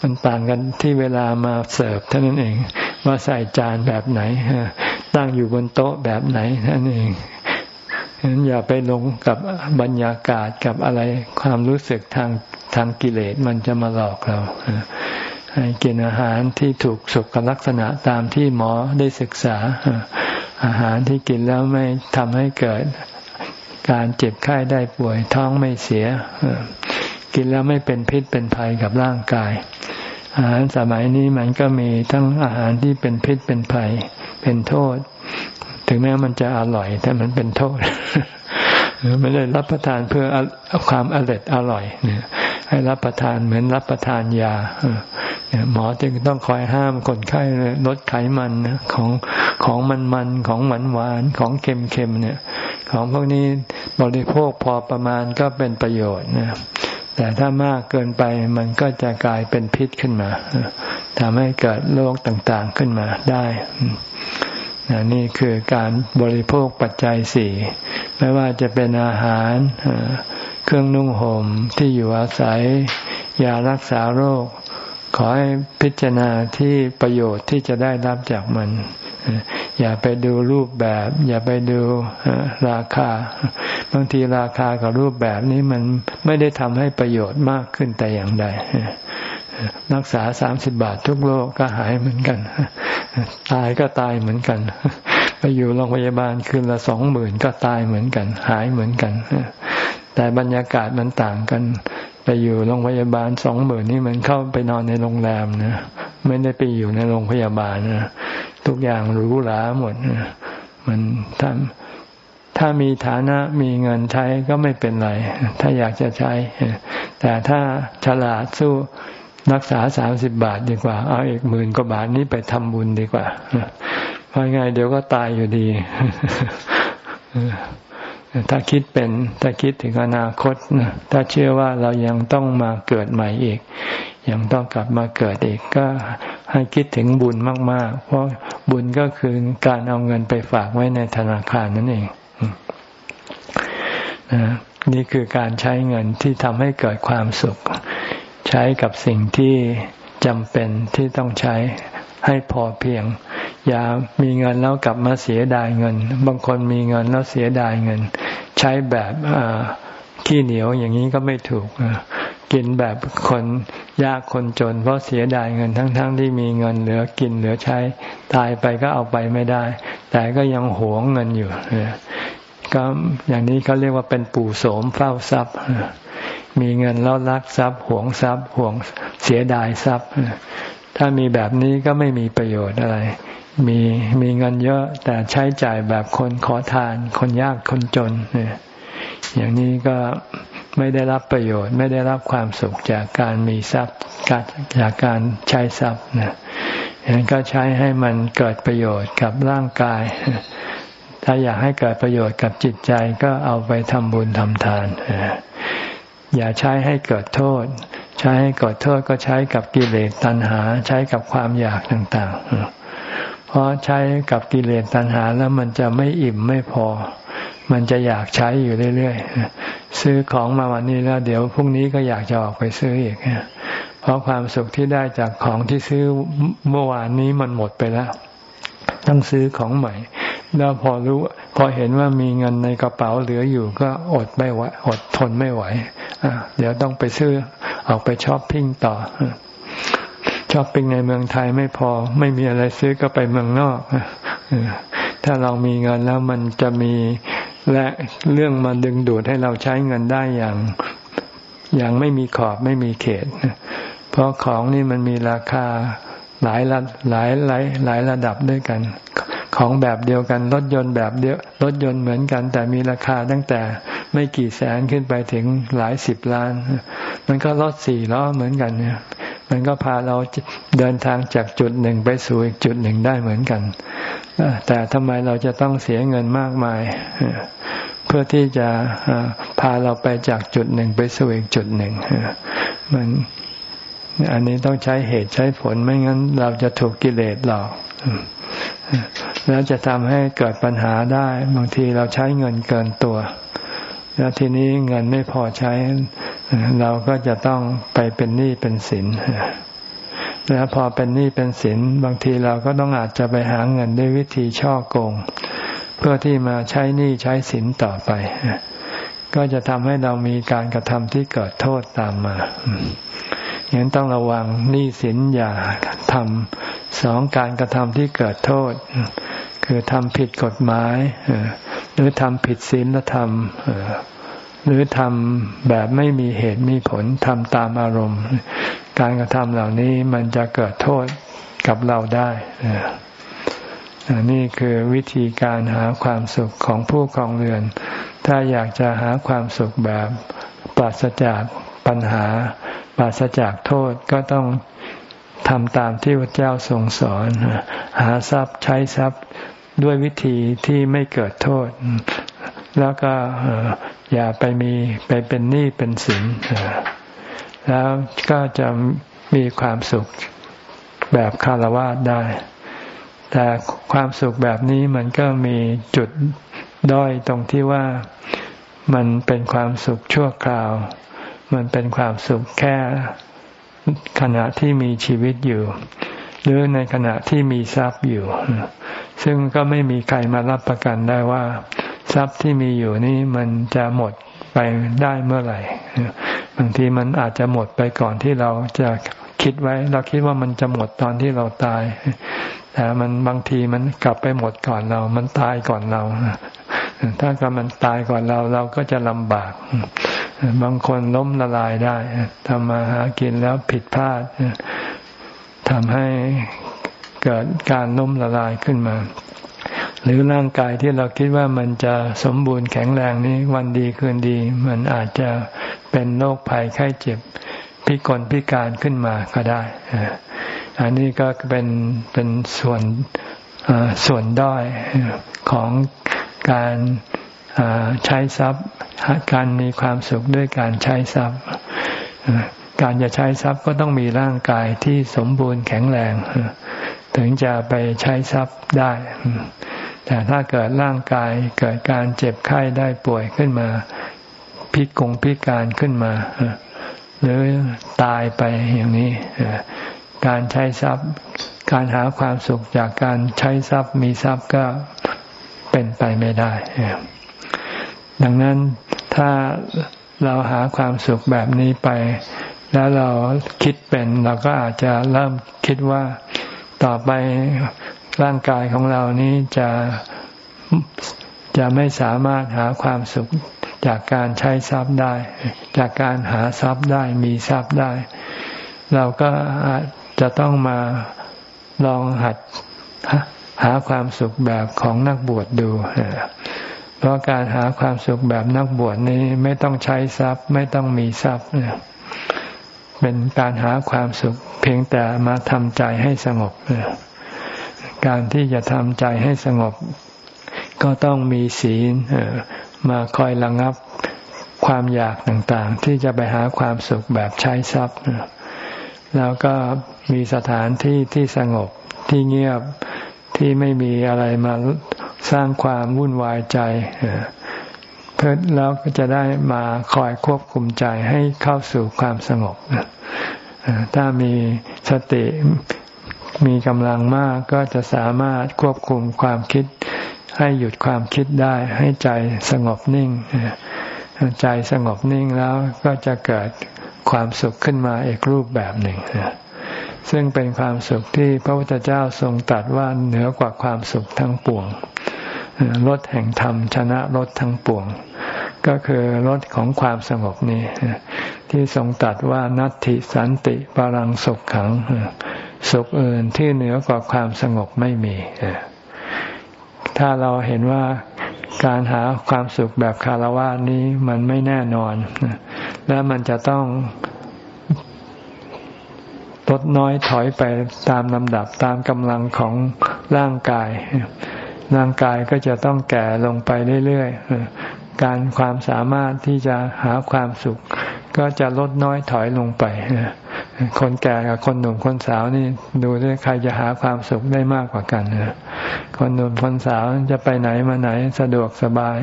มันต่างกันที่เวลามาเสิร์ฟเท่านั้นเอง ว่าใส่จานแบบไหนตั้งอยู่บนโต๊ะแบบไหนนั่นเองฉะนั้นอย่าไปลงกับบรรยากาศกับอะไรความรู้สึกทางทางกิเลสมันจะมาหลอกเราให้กินอาหารที่ถูกสุขลักษณะตามที่หมอได้ศึกษา อาหารที่กินแล้วไม่ทำให้เกิด การเจ็บไข้ได้ป่วยท้องไม่เสีย กินแล้วไม่เป็นพิษเป็นภัยกับร่างกาย อาหารสมัยนี้มันก็มีทั้งอาหารที่เป็นพิษเป็นภัย เป็นโทษ ถึงแม้มันจะอร่อย แต่มันเป็นโทษไม่ได้รับประทานเพื่อความอร่อยอร่อยเนี่ยให้รับประทานเหมือนรับประทานยาหมอจึงต้องคอยห้ามคนไข้ลดไขมันของของมันมันของหวานหวานของเค็มเค็มเนี่ย ของพวกนี้บริโภคพอประมาณก็เป็นประโยชน์นะแต่ถ้ามากเกินไปมันก็จะกลายเป็นพิษขึ้นมาทำให้เกิดโรคต่างๆขึ้นมาได้นี่คือการบริโภคปัจจัยสี่ไม่ว่าจะเป็นอาหาร เครื่องนุ่งห่มที่อยู่อาศัย ยารักษาโรค ขอให้พิจารณาที่ประโยชน์ที่จะได้รับจากมัน อย่าไปดูรูปแบบ อย่าไปดูราคา บางทีราคากับรูปแบบนี้มันไม่ได้ทำให้ประโยชน์มากขึ้นแต่อย่างใดรักษาสามสิบบาททุกโรคก็หายเหมือนกัน ตายก็ตายเหมือนกัน ไปอยู่โรงพยาบาลคืนละสองหมื่นก็ตายเหมือนกัน หายเหมือนกัน แต่บรรยากาศมันต่างกัน ไปอยู่โรงพยาบาลสองหมื่นนี่มันเข้าไปนอนในโรงแรมนะไม่ได้ไปอยู่ในโรงพยาบาลนะทุกอย่างหรูหราหมดมันทำถ้ามีฐานะมีเงินใช้ก็ไม่เป็นไร ถ้าอยากจะใช้ แต่ถ้าฉลาดสู้รักษาสามสิบบาทดีกว่า เอาอีกหมื่นกว่าบาทนี้ไปทำบุญดีกว่าเพราะไงเดี๋ยวก็ตายอยู่ดี ถ้าคิดเป็น ถ้าคิดถึงอนาคตถ้าเชื่อว่าเรายังต้องมาเกิดใหม่อีก ยังต้องกลับมาเกิดอีก ก็ให้คิดถึงบุญมาก ๆ เพราะบุญก็คือการเอาเงินไปฝากไว้ในธนาคารนั่นเองนี่คือการใช้เงินที่ทำให้เกิดความสุข ใช้กับสิ่งที่จำเป็นที่ต้องใช้ให้พอเพียง อย่ามีเงินแล้วกลับมาเสียดายเงิน บางคนมีเงินแล้วเสียดายเงิน ใช้แบบขี้เหนียวอย่างนี้ก็ไม่ถูกกินแบบคนยากคนจน เพราะเสียดายเงินทั้งๆทที่มีเงินเหลือกินเหลือใช้ ตายไปก็เอาไปไม่ได้ แต่ก็ยังหวงเงินอยู่ก็อย่างนี้เขาเรียกว่าเป็นปู่โสมเฝ้าทรัพย์ มีเงินแล้วรักทรัพย์ หวงทรัพย์ หวงเสียดายทรัพย์ ถ้ามีแบบนี้ก็ไม่มีประโยชน์อะไร มีมีเงินเยอะแต่ใช้จ่ายแบบคนขอทาน คนยากคนจนเนี่ยอย่างนี้ก็ไม่ได้รับประโยชน์ ไม่ได้รับความสุขจากการมีทรัพย์จากการใช้ทรัพย์นะอย่างนั้นก็ใช้ให้มันเกิดประโยชน์กับร่างกาย ถ้าอยากให้เกิดประโยชน์กับจิตใจก็เอาไปทำบุญทำทาน อย่าใช้ให้เกิดโทษ ใช้ให้เกิดโทษก็ใช้กับกิเลสตัณหา ใช้กับความอยากต่าง ๆ เพราะใช้กับกิเลสตัณหาแล้วมันจะไม่อิ่มไม่พอ มันจะอยากใช้อยู่เรื่อยๆ ซื้อของมาวันนี้แล้ว เดี๋ยวพรุ่งนี้ก็อยากจะออกไปซื้ออีก เพราะความสุขที่ได้จากของที่ซื้อเมื่อวานนี้มันหมดไปแล้ว ต้องซื้อของใหม่ แล้วพอรู้ พอเห็นว่ามีเงินในกระเป๋าเหลืออยู่ก็อดไม่ไหวอดทนไม่ไหว เดี๋ยวต้องไปซื้อออกไปช้อปปิ้งต่อ ช้อปปิ้งในเมืองไทยไม่พอ ไม่มีอะไรซื้อก็ไปเมืองนอกถ้าเรามีเงินแล้วมันจะมีและเรื่องมาดึงดูดให้เราใช้เงินได้อย่าง อย่างไม่มีขอบไม่มีเขตเพราะของนี่มันมีราคาหลายระหลายหลายหลายระดับด้วยกัน ของแบบเดียวกันรถยนต์แบบเดียวรถยนต์เหมือนกัน แต่มีราคาตั้งแต่ไม่กี่แสนขึ้นไปถึงหลายสิบล้าน มันก็รถสี่ล้อเหมือนกันเนี่ย มันก็พาเราเดินทางจากจุดหนึ่งไปสู่อีกจุดหนึ่งได้เหมือนกันแต่ทำไมเราจะต้องเสียเงินมากมาย เพื่อที่จะพาเราไปจากจุดหนึ่งไปสู่อีกจุดหนึ่งมันอันนี้ต้องใช้เหตุใช้ผลไม่งั้นเราจะถูกกิเลสหลอกแล้วจะทำให้เกิดปัญหาได้ บางทีเราใช้เงินเกินตัว แล้วทีนี้เงินไม่พอใช้ เราก็จะต้องไปเป็นหนี้เป็นสินแล้วพอเป็นหนี้เป็นสินบางทีเราก็ต้องอาจจะไปหาเงินด้วยวิธีช่อโกง เพื่อที่มาใช้หนี้ใช้สินต่อไป ก็จะทำให้เรามีการกระทำที่เกิดโทษตามมาอย่างนั้นต้องระวังหนี้สินอย่าทำสองการกระทำที่เกิดโทษ คือทำผิดกฎหมาย หรือทำผิดศีลธรรม หรือทำแบบไม่มีเหตุมีผลทำตามอารมณ์ การกระทำเหล่านี้มันจะเกิดโทษกับเราได้ นี่คือวิธีการหาความสุขของผู้ครองเรือน ถ้าอยากจะหาความสุขแบบปราศจากปัญหา ปราศจากโทษก็ต้องทำตามที่พระเจ้าทรงสอน หาทรัพย์ใช้ทรัพย์ ด้วยวิธีที่ไม่เกิดโทษ แล้วก็อย่าไปมีไปเป็นหนี้เป็นสินแล้วก็จะมีความสุขแบบคารวะได้ แต่ความสุขแบบนี้มันก็มีจุดด้อยตรงที่ว่ามันเป็นความสุขชั่วคราว มันเป็นความสุขแค่ขณะที่มีชีวิตอยู่ หรือในขณะที่มีทรัพย์อยู่ ซึ่งก็ไม่มีใครมารับประกันได้ว่า ทรัพย์ที่มีอยู่นี้มันจะหมดไปได้เมื่อไหร่บางทีมันอาจจะหมดไปก่อนที่เราจะคิดไว้ เราคิดว่ามันจะหมดตอนที่เราตาย แต่มันบางทีมันกลับไปหมดก่อนเรา มันตายก่อนเรา ถ้ากมันตายก่อนเราเราก็จะลำบาก บางคนล้มละลายได้ทำมาหากินแล้วผิดพลาด ทำให้เกิดการล้มละลายขึ้นมา หรือร่างกายที่เราคิดว่ามันจะสมบูรณ์แข็งแรงนี้วันดีคืนดี มันอาจจะเป็นโรคภัยไข้เจ็บพิกลพิการขึ้นมาก็ได้ อันนี้ก็เป็นเป็นส่วนส่วนด้อยของการใช้ทรัพย์ การมีความสุขด้วยการใช้ทรัพย์ การจะใช้ทรัพย์ก็ต้องมีร่างกายที่สมบูรณ์แข็งแรง ถึงจะไปใช้ทรัพย์ได้ แต่ถ้าเกิดร่างกายเกิดการเจ็บไข้ได้ป่วยขึ้นมา พิกงพิการขึ้นมา หรือตายไปอย่างนี้ การใช้ทรัพย์ การหาความสุขจากการใช้ทรัพย์มีทรัพย์ก็เป็นไปไม่ได้ ดังนั้นถ้าเราหาความสุขแบบนี้ไป แล้วเราคิดเป็นเราก็อาจจะเริ่มคิดว่าต่อไปร่างกายของเรานี้จะจะไม่สามารถหาความสุขจากการใช้ทรัพย์ได้ จากการหาทรัพย์ได้มีทรัพย์ได้ เราก็จะต้องมาลองหัดหาความสุขแบบของนักบวชดดู เพราะการหาความสุขแบบนักบวชนี้ไม่ต้องใช้ทรัพย์ ไม่ต้องมีทรัพย์ เป็นการหาความสุข เพียงแต่มาทำใจให้สงบ การที่จะทำใจให้สงบ ก็ต้องมีศีลมาคอยระงับความอยากต่างๆ ที่จะไปหาความสุขแบบใช้ทรัพย์ แล้วก็มีสถานที่ที่สงบที่เงียบที่ไม่มีอะไรมาสร้างความวุ่นวายใจ เพื่อแล้วก็จะได้มาคอยควบคุมใจให้เข้าสู่ความสงบถ้ามีสติมีกำลังมากก็จะสามารถควบคุมความคิด ให้หยุดความคิดได้ให้ใจสงบนิ่ง ใจสงบนิ่งแล้วก็จะเกิดความสุขขึ้นมาอีกรูปแบบหนึ่ง ซึ่งเป็นความสุขที่พระพุทธเจ้าทรงตรัสว่าเหนือกว่าความสุขทั้งปวงรถแห่งธรรมชนะรถทั้งปวง ก็คือรถของความสงบนี้ ที่ทรงตรัสว่านัตติสันติปรังสุขขังสุขอื่นที่เหนือกว่าความสงบไม่มี ถ้าเราเห็นว่าการหาความสุขแบบคารวะนี้มันไม่แน่นอน และมันจะต้องลดน้อยถอยไปตามลำดับตามกำลังของร่างกาย ร่างกายก็จะต้องแก่ลงไปเรื่อย การความสามารถที่จะหาความสุข ก็จะลดน้อยถอยลงไปคนแก่กับคนหนุ่มคนสาวนี่ดูด้วยใครจะหาความสุขได้มากกว่ากันนะคนหนุ่มคนสาวจะไปไหนมาไหนสะดวกสบาย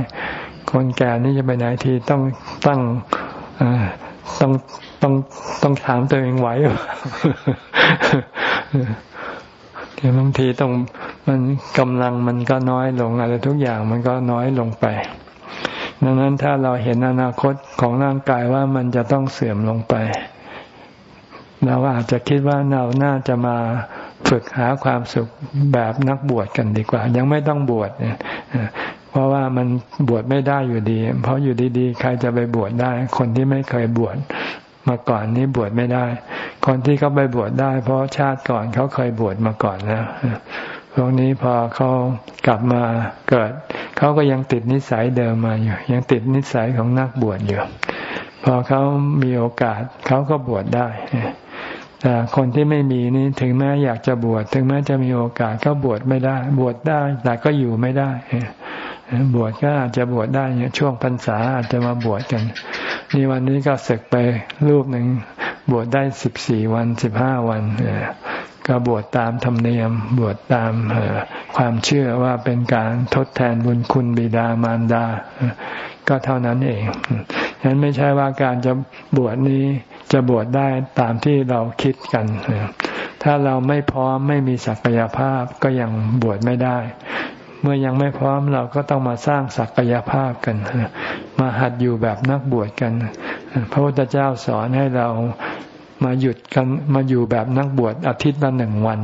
คนแก่นี่จะไปไหนทีต้องตั้งต้องต้องต้องถามตัวเองไหวเดี๋ยวบางทีต้องมันกำลังมันก็น้อยลงอะไรทุกอย่างมันก็น้อยลงไป ดังนั้นถ้าเราเห็นอนาคตของร่างกายว่ามันจะต้องเสื่อมลงไป เราอาจจะคิดว่าเราน่าจะมาฝึกหาความสุขแบบนักบวชกันดีกว่า ยังไม่ต้องบวชเนี่ยเพราะว่ามันบวชไม่ได้อยู่ดี เพราะอยู่ดีๆ ใครจะไปบวชได้ คนที่ไม่เคยบวชมาก่อนนี้บวชไม่ได้ คนที่เขาไปบวชได้ เพราะชาติก่อนเขาเคยบวชมาก่อนแล้วพวกนี้พอเขากลับมาเกิด เขาก็ยังติดนิสัยเดิมมาอยู่ ยังติดนิสัยของนักบวชอยู่ พอเขามีโอกาสเขาก็บวชได้แต่คนที่ไม่มีนี่ถึงแม้อยากจะบวชถึงแม้จะมีโอกาสก็บวชไม่ได้ บวชได้แต่ก็อยู่ไม่ได้บวชก็อาจจะบวชได้เนี่ยช่วงพรรษาอาจจะมาบวชกัน นี่วันนี้ก็ศึกไปรูปหนึ่งบวชได้สิบสี่วันสิบห้าวัน ก็บวชตามธรรมเนียมบวชตามความเชื่อว่าเป็นการทดแทนบุญคุณบิดามารดา ก็เท่านั้นเองฉะนั้นไม่ใช่ว่าการจะบวชนี้จะบวชได้ตามที่เราคิดกัน ถ้าเราไม่พร้อมไม่มีศักยภาพก็ยังบวชไม่ได้ เมื่อยังไม่พร้อมเราก็ต้องมาสร้างศักยภาพกัน มาหัดอยู่แบบนักบวชกัน พระพุทธเจ้าสอนให้เรา มาหยุดกันมาอยู่แบบนักบวชอาทิตย์ละหนึ่งวัน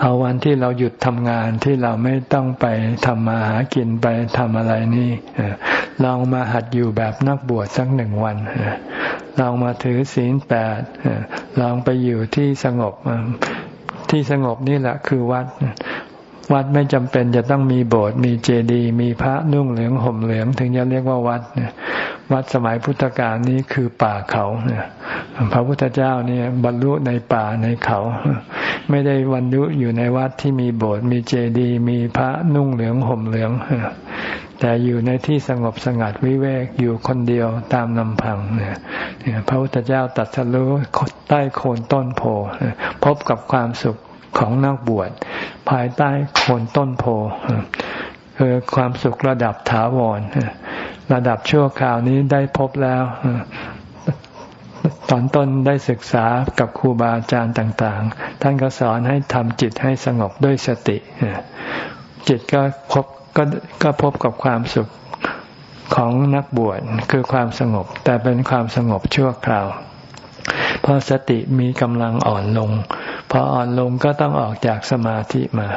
เอาวันที่เราหยุดทำงานที่เราไม่ต้องไปทำมาหากินไปทำอะไรนี่ลองมาหัดอยู่แบบนักบวชสักหนึ่งวันลองมาถือศีลแปดลองไปอยู่ที่สงบที่สงบนี่แหละคือวัด วัดไม่จำเป็นจะต้องมีโบสถ์มีเจดีย์มีพระนุ่งเหลืองห่มเหลืองถึงจะเรียกว่าวัด วัดสมัยพุทธกาลนี้คือป่าเขาพระพุทธเจ้าเนี่ยบรรลุในป่าในเขา ไม่ได้บรรลุอยู่ในวัดที่มีโบสถ์มีเจดีย์มีพระนุ่งเหลืองห่มเหลือง แต่อยู่ในที่สงบสงัดวิเวกอยู่คนเดียวตามลำพังเนี่ยพระพุทธเจ้าตัดสรู้ใต้โคนต้นโพพบกับความสุขของนักบวชภายใต้โคนต้นโพคือความสุขระดับถาวร ระดับชั่วคราวนี้ได้พบแล้ว ตอนต้นได้ศึกษากับครูบาอาจารย์ต่าง ๆ ท่านก็สอนให้ทำจิตให้สงบด้วยสติ จิตก็พบก็ก็พบกับความสุขของนักบวชคือความสงบ แต่เป็นความสงบชั่วคราวพราะสติมีกำลังอ่อนลง พออ่อนลงก็ต้องออกจากสมาธิมา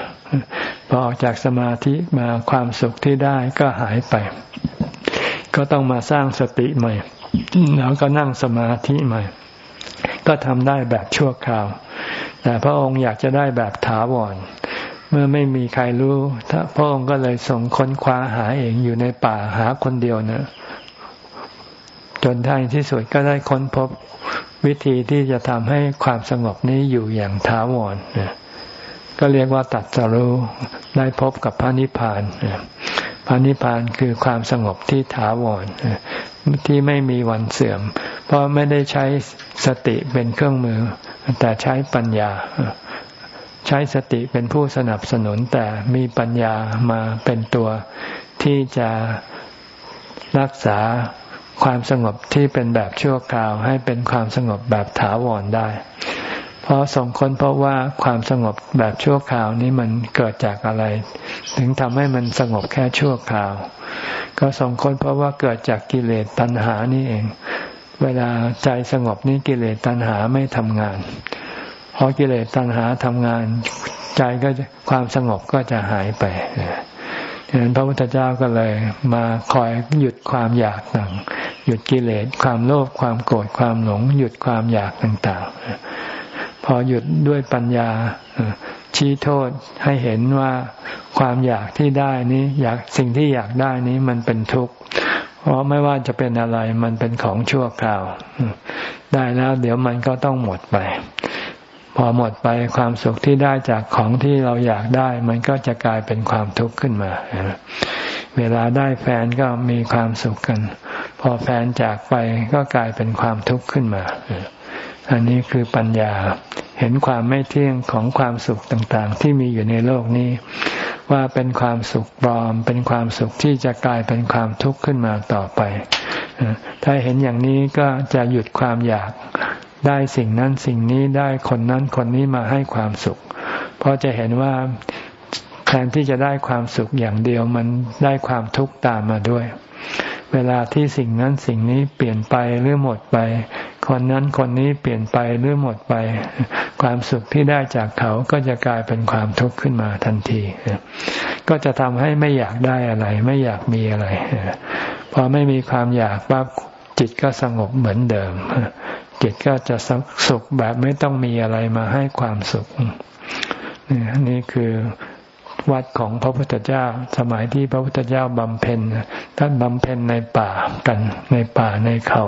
พอออกจากสมาธิมาความสุขที่ได้ก็หายไป ก็ต้องมาสร้างสติใหม่ แล้วก็นั่งสมาธิใหม่ ก็ทำได้แบบชั่วคราว แต่พระองค์อยากจะได้แบบถาวร เมื่อไม่มีใครรู้พระองค์ก็เลยส่งค้นคว้าหาเองอยู่ในป่าหาคนเดียวนะจนท้ายที่สุดก็ได้ค้นพบวิธีที่จะทำให้ความสงบนี้อยู่อย่างถาวร ก็เรียกว่าตัดสรู้ได้พบกับพระนิพพานพระนิพพานคือความสงบที่ถาวรที่ไม่มีวันเสื่อม เพราะไม่ได้ใช้สติเป็นเครื่องมือ แต่ใช้ปัญญา ใช้สติเป็นผู้สนับสนุนแต่มีปัญญามาเป็นตัวที่จะรักษาความสงบที่เป็นแบบชั่วคราว ให้เป็นความสงบแบบถาวรได้ พราะสงคนเพราะว่าความสงบแบบชั่วคราวนี้มันเกิดจากอะไร ถึงทำให้มันสงบแค่ชั่วคราว ก็สงคนเพราะว่าเกิดจากกิเลสตัณหานี่เอง เวลาใจสงบนี้กิเลสตัณหาไม่ทำงานพอกิเลสตัณหาทำงาน ใจก็ความสงบก็จะหายไปดังนั้นพระพุทธเจ้าก็เลยมาคอยหยุดความอยากต่างหยุดกิเลสความโลภความโกรธความหลง หยุดความอยากต่าง ๆ พอหยุดด้วยปัญญาชี้โทษให้เห็นว่าความอยากที่ได้นี้ อยากสิ่งที่อยากได้นี้มันเป็นทุกข์เพราะไม่ว่าจะเป็นอะไรมันเป็นของชั่วคราว ได้แล้วเดี๋ยวมันก็ต้องหมดไป พอหมดไปความสุขที่ได้จากของที่เราอยากได้ มันก็จะกลายเป็นความทุกข์ขึ้นมา เวลาได้แฟนก็มีความสุขกัน พอแฟนจากไปก็กลายเป็นความทุกข์ขึ้นมา อันนี้คือปัญญาเห็นความไม่เที่ยงของความสุขต่างๆ ที่มีอยู่ในโลกนี้ ว่าเป็นความสุขปลอม เป็นความสุขที่จะกลายเป็นความทุกข์ขึ้นมาต่อไป ถ้าเห็นอย่างนี้ก็จะหยุดความอยากได้สิ่งนั้นสิ่งนี้ได้คนนั้นคนนี้มาให้ความสุข เพราะจะเห็นว่าแทนที่จะได้ความสุขอย่างเดียวมันได้ความทุกข์ตามมาด้วย เวลาที่สิ่งนั้นสิ่งนี้เปลี่ยนไปหรือหมดไป คนนั้นคนนี้เปลี่ยนไปหรือหมดไป ความสุขที่ได้จากเขาก็จะกลายเป็นความทุกข์ขึ้นมาทันที ก็จะทำให้ไม่อยากได้อะไร ไม่อยากมีอะไร พอไม่มีความอยากปั๊บจิตก็สงบเหมือนเดิม จิตก็จะสุขแบบไม่ต้องมีอะไรมาให้ความสุขนี่คือ วัดของพระพุทธเจ้า สมัยที่พระพุทธเจ้าบำเพ็ญท่านบำเพ็ญในป่ากันในป่าในเขา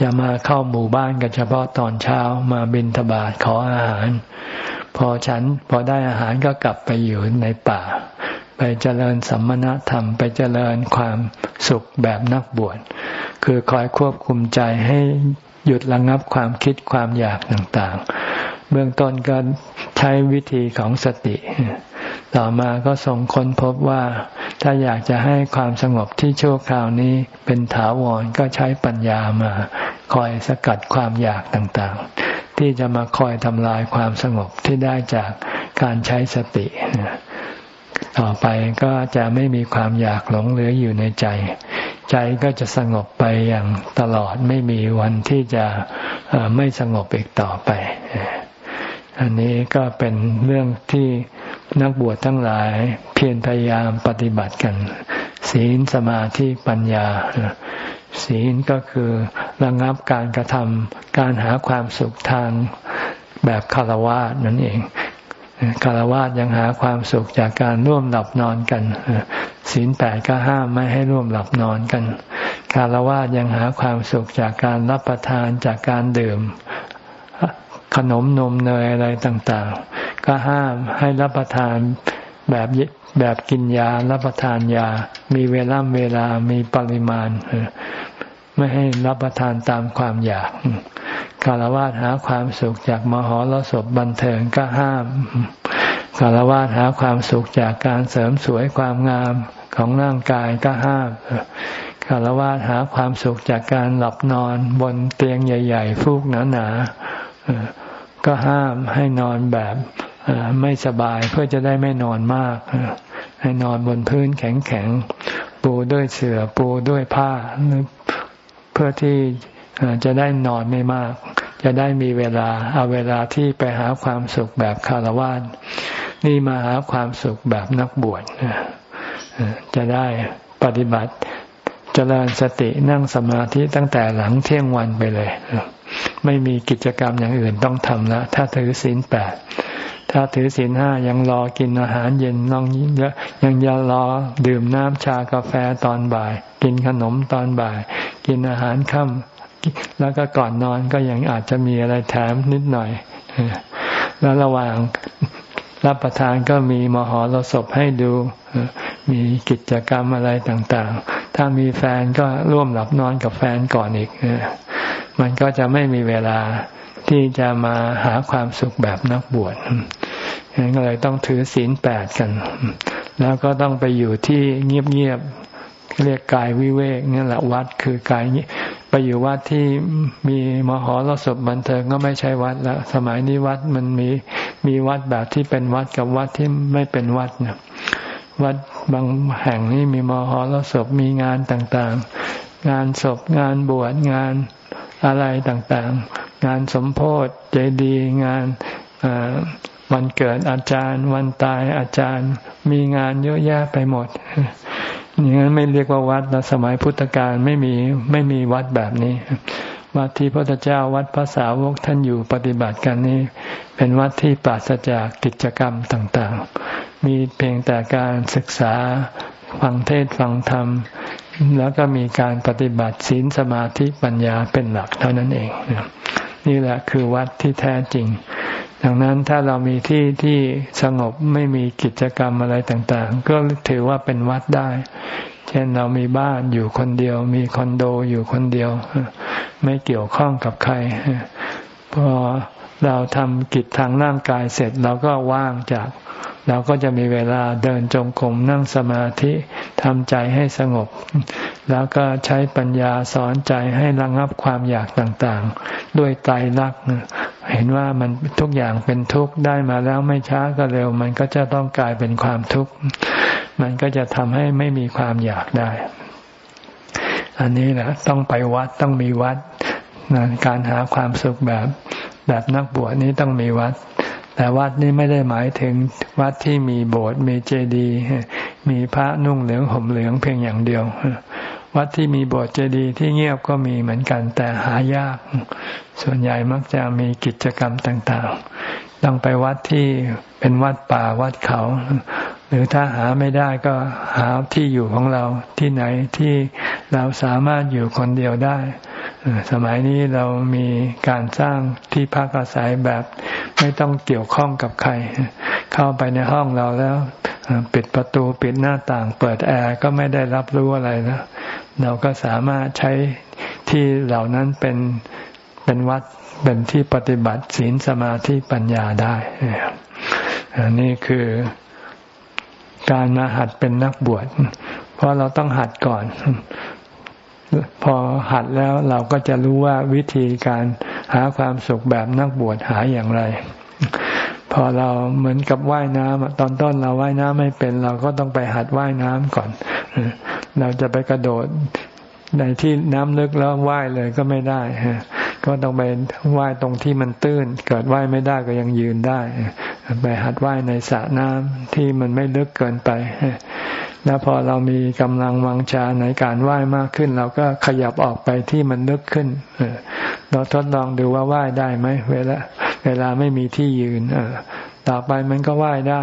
จะมาเข้าหมู่บ้านกันเฉพาะตอนเช้ามาบินทบาทขออาหาร พอฉันพอได้อาหารก็กลับไปอยู่ในป่า ไปเจริญสัมมณธรรม ไปเจริญความสุขแบบนักบวชคือคอยควบคุมใจให้หยุดระงงับความคิดความอยากต่างๆ เบื้องต้นก็ใช้วิธีของสติ ต่อมาก็ส่งค้นพบว่า ถ้าอยากจะให้ความสงบที่ชั่วคราวนี้เป็นถาวรก็ใช้ปัญญามา คอยสกัดความอยากต่างๆ ที่จะมาคอยทำลายความสงบที่ได้จากการใช้สติต่อไปก็จะไม่มีความอยากหลงเหลืออยู่ในใจ ใจก็จะสงบไปอย่างตลอดไม่มีวันที่จะไม่สงบอีกต่อไป อันนี้ก็เป็นเรื่องที่ นักบวชทั้งหลายเพียรพยายามปฏิบัติกัน ศีลสมาธิปัญญา ศีลก็คือระงับการกระทำการหาความสุขทางแบบคารวะนั่นเองคารวะยังหาความสุขจากการร่วมหลับนอนกันศีลแปดก็ห้ามไม่ให้ร่วมหลับนอนกันคารวะยังหาความสุขจากการรับประทานจากการดื่ม ขนมนมเนยอะไรต่างๆ ก็ห้ามให้รับประทานแบบแบบกินยารับประทานยา มีเวลาเวลามีปริมาณไม่ให้รับประทานตามความอยากคารวะหาความสุขจากมหรสพบันเทิงก็ห้ามคารวะหาความสุขจากการเสริมสวยความงามของร่างกายก็ห้ามคารวะหาความสุขจากการหลับนอนบนเตียงใหญ่ ๆ ฟูกหนาๆ ก็ห้ามให้นอนแบบไม่สบายเพื่อจะได้ไม่นอนมาก ให้นอนบนพื้นแข็งๆ ปูด้วยเสื่อปูด้วยผ้า เพื่อที่จะได้นอนไม่มาก จะได้มีเวลาเอาเวลาที่ไปหาความสุขแบบคารวะนี่มาหาความสุขแบบนักบวชจะได้ปฏิบัติเจริญสตินั่งสมาธิตั้งแต่หลังเที่ยงวันไปเลย ไม่มีกิจกรรมอย่างอื่นต้องทำแล้วถ้าถือศีลแปดถ้าถือศีลห้ายังรอกินอาหารเย็นลองเยอะยังยังรอดื่มน้ำชากาแฟตอนบ่าย กินขนมตอนบ่าย กินอาหารค่ำแล้วก็ก่อนนอนก็ยังอาจจะมีอะไรแถมนิดหน่อย แล้วระหว่างรับประทานก็มีมหรสพให้ดู มีกิจกรรมอะไรต่างๆ ถ้ามีแฟนก็ร่วมหลับนอนกับแฟนก่อนอีก มันก็จะไม่มีเวลาที่จะมาหาความสุขแบบนักบวชฉะนั้นก็เลยต้องถือศีลแปดกัน แล้วก็ต้องไปอยู่ที่เงียบๆ เรียกกายวิเวกนี่แหละวัดคือกายไปอยู่วัดที่มีมหรสพบันเทิงก็ไม่ใช่วัดแล้ว สมัยนี้วัดมันมีมีวัดแบบที่เป็นวัดกับวัดที่ไม่เป็นวัดเนี่ยวัด บางแห่งนี่มีมหรสพมีงานต่างๆ งานศพงานบวชงานอะไรต่างๆ งานสมโพธิเจดีงานวันเกิดอาจารย์ วันตายอาจารย์ มีงานเยอะแยะไปหมดอย่างนั้นไม่เรียกว่าวัดนะสมัยพุทธกาลไม่มีไม่มีวัดแบบนี้ วัดที่พระพุทธเจ้าวัดพระสาวกท่านอยู่ปฏิบัติกันนี้ เป็นวัดที่ปราศจากกิจกรรมต่างๆ มีเพียงแต่การศึกษาฟังเทศฟังธรรม แล้วก็มีการปฏิบัติศีลสมาธิปัญญาเป็นหลักเท่านั้นเอง นี่แหละคือวัดที่แท้จริง ดังนั้นถ้าเรามีที่ที่สงบไม่มีกิจกรรมอะไรต่างๆ ก็ถือว่าเป็นวัดได้ เช่นเรามีบ้านอยู่คนเดียว มีคอนโดอยู่คนเดียว ไม่เกี่ยวข้องกับใคร พอเราทำกิจทางร่างกายเสร็จเราก็ว่างจาก เราก็จะมีเวลาเดินจงกรมนั่งสมาธิทำใจให้สงบ แล้วก็ใช้ปัญญาสอนใจให้ระงับความอยากต่างๆ ด้วยใจรัก เห็นว่ามันทุกอย่างเป็นทุกข์ได้มาแล้วไม่ช้าก็เร็ว มันก็จะต้องกลายเป็นความทุกข์ มันก็จะทำให้ไม่มีความอยากได้ อันนี้แหละต้องไปวัดต้องมีวัดการหาความสุขแบบแบบนักบวชนี้ต้องมีวัด แต่วัดนี้ไม่ได้หมายถึงวัดที่มีโบสถ์มีเจดีย์มีพระนุ่งเหลืองห่มเหลืองเพียงอย่างเดียว วัดที่มีโบสถ์เจดีย์ที่เงียบก็มีเหมือนกัน แต่หายาก ส่วนใหญ่มักจะมีกิจกรรมต่าง ๆ ต้องไปวัดที่เป็นวัดป่าวัดเขา หรือถ้าหาไม่ได้ก็หาที่อยู่ของเราที่ไหนที่เราสามารถอยู่คนเดียวได้ สมัยนี้เรามีการสร้างที่พักอาศัยแบบไม่ต้องเกี่ยวข้องกับใคร เข้าไปในห้องเราแล้ว ปิดประตูปิดหน้าต่าง เปิดแอร์ก็ไม่ได้รับรู้อะไรนะเราก็สามารถใช้ที่เหล่านั้นเป็นเป็นวัดเป็นที่ปฏิบัติศีลสมาธิปัญญาได้ นี่คือ การมาหัดเป็นนักบวช เพราะเราต้องหัดก่อน พอหัดแล้วเราก็จะรู้ว่าวิธีการหาความสุขแบบนักบวชหาอย่างไร พอเราเหมือนกับว่ายน้ำตอนต้นเราว่ายน้ำไม่เป็น เราก็ต้องไปหัดว่ายน้ำก่อน เราจะไปกระโดดในที่น้ำลึกแล้วว่ายเลยก็ไม่ได้ ก็ต้องไปว่ายตรงที่มันตื้น เกิดว่ายไม่ได้ก็ยังยืนได้ ไปหัดว่ายในสระน้ำที่มันไม่ลึกเกินไป แล้วพอเรามีกำลังวังชาในการว่ายมากขึ้น เราก็ขยับออกไปที่มันลึกขึ้นเราทดลองดูว่าว่ายได้ไหมเวลาเวลาไม่มีที่ยืนต่อไปมันก็ว่ายได้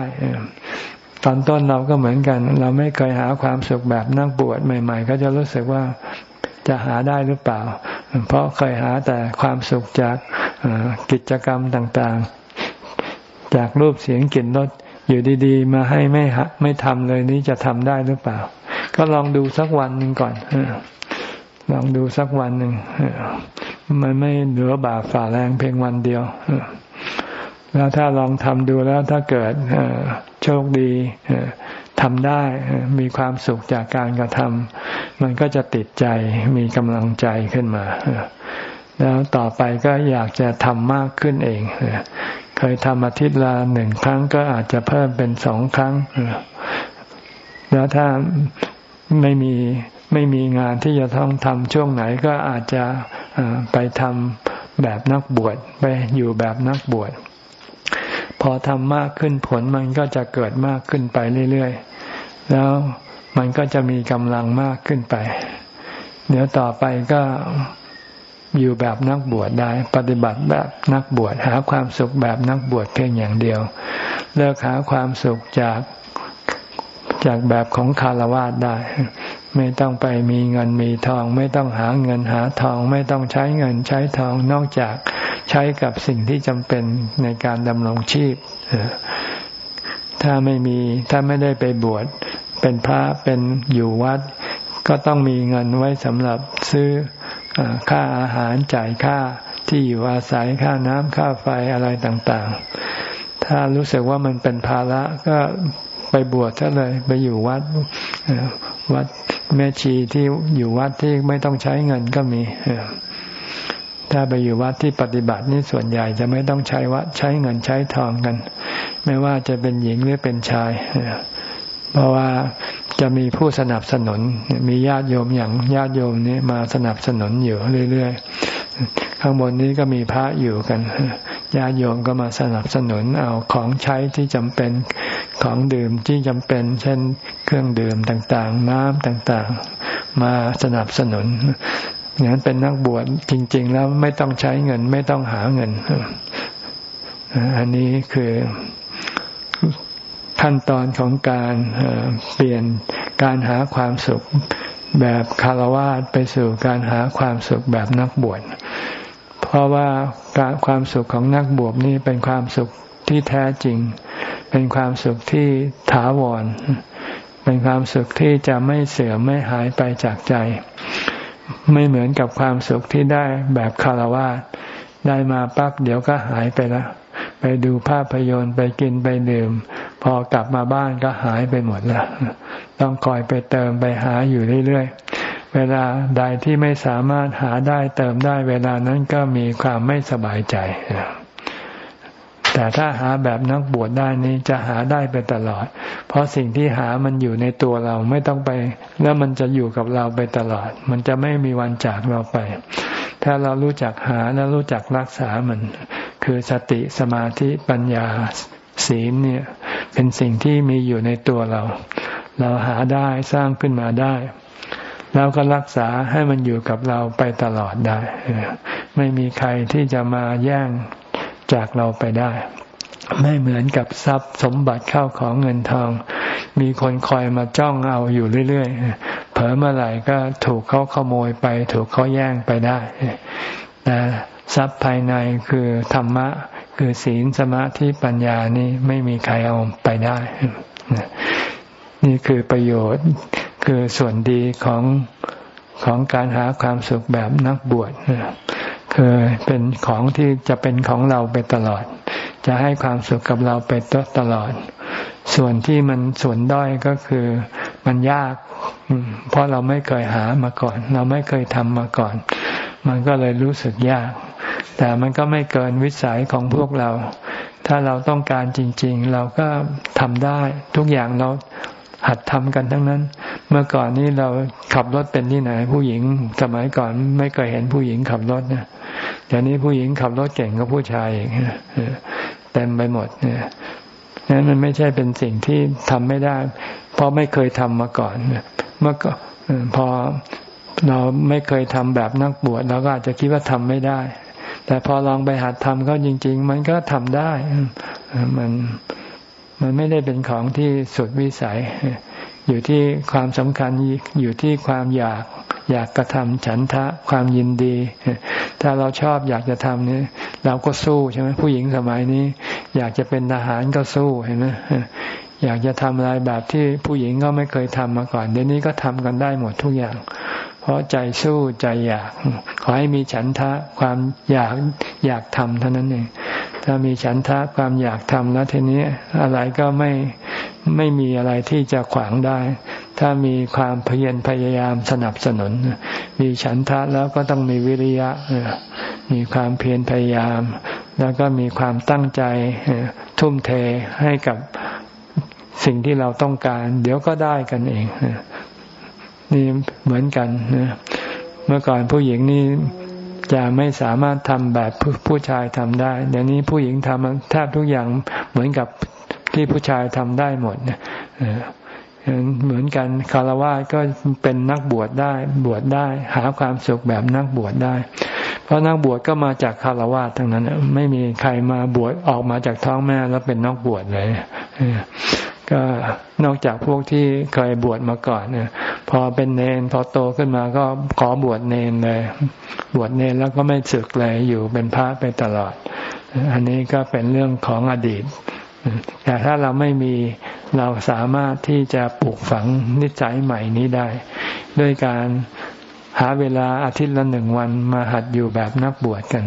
ตอนต้นเราก็เหมือนกัน เราไม่เคยหาความสุขแบบนั่งบวชใหม่ ๆ ก็จะรู้สึกว่า จะหาได้หรือเปล่า เพราะเคยหาแต่ความสุขจากกิจกรรมต่างๆ จากรูปเสียงกลิ่นรสอยู่ดีๆ มาให้ไม่ไม่ทำเลยนี้จะทำได้หรือเปล่า ก็ลองดูสักวันหนึ่งก่อนลองดูสักวันหนึ่งมันไม่เหลือบาปฝ่าแรงเพียงวันเดียวแล้วถ้าลองทำดูแล้วถ้าเกิดโชคดี ทำได้มีความสุขจากการกระทำมันก็จะติดใจมีกำลังใจขึ้นมา แล้วต่อไปก็อยากจะทำมากขึ้นเอง เคยทำอาทิตย์ละหนึ่งครั้งก็อาจจะเพิ่มเป็นสองครั้ง แล้วถ้าไม่มีไม่มีงานที่จะต้องทำช่วงไหนก็อาจจะไปทำแบบนักบวชไปอยู่แบบนักบวช พอทำมากขึ้นผลมันก็จะเกิดมากขึ้นไปเรื่อยๆ แล้วมันก็จะมีกำลังมากขึ้นไป เดี๋ยวต่อไปก็อยู่แบบนักบวชได้ ปฏิบัติแบบนักบวชหาความสุขแบบนักบวชเพียงอย่างเดียว เลิกหาความสุขจากจากแบบของคารวะได้ ไม่ต้องไปมีเงินมีทอง ไม่ต้องหาเงินหาทอง ไม่ต้องใช้เงินใช้ทองนอกจาก ใช้กับสิ่งที่จำเป็นในการดำรงชีพ ถ้าไม่มีถ้าไม่ได้ไปบวชเป็นพระเป็นอยู่วัด ก็ต้องมีเงินไว้สำหรับซื้อค่าอาหารจ่ายค่าที่อยู่อาศัยค่าน้ำค่าไฟอะไรต่างๆ ถ้ารู้สึกว่ามันเป็นภาระก็ไปบวชซะเลยไปอยู่วัดวัดแม่ชีที่อยู่วัดที่ไม่ต้องใช้เงินก็มี ถ้าไปอยู่วัดที่ปฏิบัตินี่ส่วนใหญ่จะไม่ต้องใช้วัดใช้เงินใช้ทองกัน ไม่ว่าจะเป็นหญิงหรือเป็นชาย เพราะว่าจะมีผู้สนับสนุน มีญาติโยมอย่างญาติโยมนี้มาสนับสนุนอยู่เรื่อยๆ ข้างบนนี้ก็มีพระอยู่กัน ญาติโยมก็มาสนับสนุนเอาของใช้ที่จำเป็นของดื่มที่จำเป็น เช่น เครื่องดื่มต่างๆ น้ำต่างๆ มาสนับสนุน งนั้นเป็นนักบวชจริง ๆ แล้วไม่ต้องใช้เงิน ไม่ต้องหาเงิน อันนี้คือขั้นตอนของการเปลี่ยนการหาความสุขแบบคารวะไปสู่การหาความสุขแบบนักบวช เพราะว่าความสุขของนักบวชนี่เป็นความสุขที่แท้จริง เป็นความสุขที่ถาวร เป็นความสุขที่จะไม่เสื่อมไม่หายไปจากใจ ไม่เหมือนกับความสุขที่ได้แบบคารวะได้มาปั๊บเดี๋ยวก็หายไปละไปดูภาพยนตร์ไปกินไปดื่ม พอกลับมาบ้านก็หายไปหมดละต้องคอยไปเติมไปหาอยู่เรื่อยๆ เวลาใดที่ไม่สามารถหาได้เติมได้เวลานั้นก็มีความไม่สบายใจ แต่ถ้าหาแบบนักบวชได้นี้จะหาได้ไปตลอด เพราะสิ่งที่หามันอยู่ในตัวเราไม่ต้องไป แล้วมันจะอยู่กับเราไปตลอด มันจะไม่มีวันจากเราไป ถ้าเรารู้จักหาและรู้จักรักษามัน คือสติสมาธิปัญญาศีลเนี่ย เป็นสิ่งที่มีอยู่ในตัวเรา เราหาได้สร้างขึ้นมาได้แล้วก็รักษาให้มันอยู่กับเราไปตลอดได้ ไม่มีใครที่จะมาแย่ง จากเราไปได้ ไม่เหมือนกับทรัพย์สมบัติเข้าของเงินทอง มีคนคอยมาจ้องเอาอยู่เรื่อยๆ เผลอเมื่อไหร่ก็ถูกเขาขโมยไป ถูกเขาแย่งไปได้แต่ทรัพย์ภายในคือธรรมะ คือศีลสมาธิปัญญานี่ไม่มีใครเอาไปได้ นี่คือประโยชน์คือส่วนดีของของการหาความสุขแบบนักบวช คือเป็นของที่จะเป็นของเราไปตลอด จะให้ความสุขกับเราไปตลอด ส่วนที่มันส่วนด้อยก็คือมันยาก เพราะเราไม่เคยหามาก่อน เราไม่เคยทำมาก่อน มันก็เลยรู้สึกยาก แต่มันก็ไม่เกินวิสัยของพวกเรา ถ้าเราต้องการจริง ๆ เราก็ทำได้ ทุกอย่างเราหัดทำกันทั้งนั้น เมื่อก่อนนี้เราขับรถเป็นที่ไหน ผู้หญิงสมัยก่อนไม่เคยเห็นผู้หญิงขับรถนะ เดี๋ยวนี้ผู้หญิงขับรถเก่งกว่าผู้ชายอีกเต็มไปหมดเนี่ยนั้นมันไม่ใช่เป็นสิ่งที่ทำไม่ได้ เพราะไม่เคยทำมาก่อนเมื่อก็พอเราไม่เคยทำแบบนักบวชเราก็อาจจะคิดว่าทำไม่ได้ แต่พอลองไปหัดทำก็จริง ๆ มันก็ทำได้ มันมันไม่ได้เป็นของที่สุดวิสัย อยู่ที่ความสำคัญอยู่ที่ความอยาก อยากกระทำฉันทะความยินดี ถ้าเราชอบอยากจะทำนี่เราก็สู้ใช่ไหมผู้หญิงสมัยนี้ อยากจะเป็นทหารก็สู้เห็นไหมอยากจะทำอะไรแบบที่ผู้หญิงก็ไม่เคยทำมาก่อน เดี๋ยวนี้ก็ทำกันได้หมดทุกอย่าง เพราะใจสู้ใจอยาก ขอให้มีฉันทะความอยากอยากทำเท่านั้นเองถ้ามีฉันทะความอยากทำแล้วทีนี้อะไรก็ไม่ไม่มีอะไรที่จะขวางได้ ถ้ามีความเพียรพยายามสนับสนุน มีฉันทะแล้วก็ต้องมีวิริยะ มีความเพียรพยายาม แล้วก็มีความตั้งใจทุ่มเทให้กับสิ่งที่เราต้องการ เดี๋ยวก็ได้กันเองนี่เหมือนกันเมื่อก่อนผู้หญิงนี่จะไม่สามารถทำแบบผู้ชายทำได้เดี๋ยวนี้ผู้หญิงทำแทบทุกอย่างเหมือนกับที่ผู้ชายทำได้หมด เหมือนกันคารวะก็เป็นนักบวชได้บวชได้ หาความสุขแบบนักบวชได้ เพราะนักบวชก็มาจากคารวะทั้งนั้นไม่มีใครมาบวชออกมาจากท้องแม่แล้วเป็นนักบวชเลยก็นอกจากพวกที่เคยบวชมาก่อนเนี่ยพอเป็นเนนพอโตขึ้นมาก็ขอบวชเนนเลย บวชเนนแล้วก็ไม่สึกเลยอยู่เป็นพระไปตลอด อันนี้ก็เป็นเรื่องของอดีต แต่ถ้าเราไม่มีเราสามารถที่จะปลูกฝังนิสัยใหม่นี้ได้ ด้วยการหาเวลาอาทิตย์ละหนึ่งวันมาหัดอยู่แบบนักบวชกัน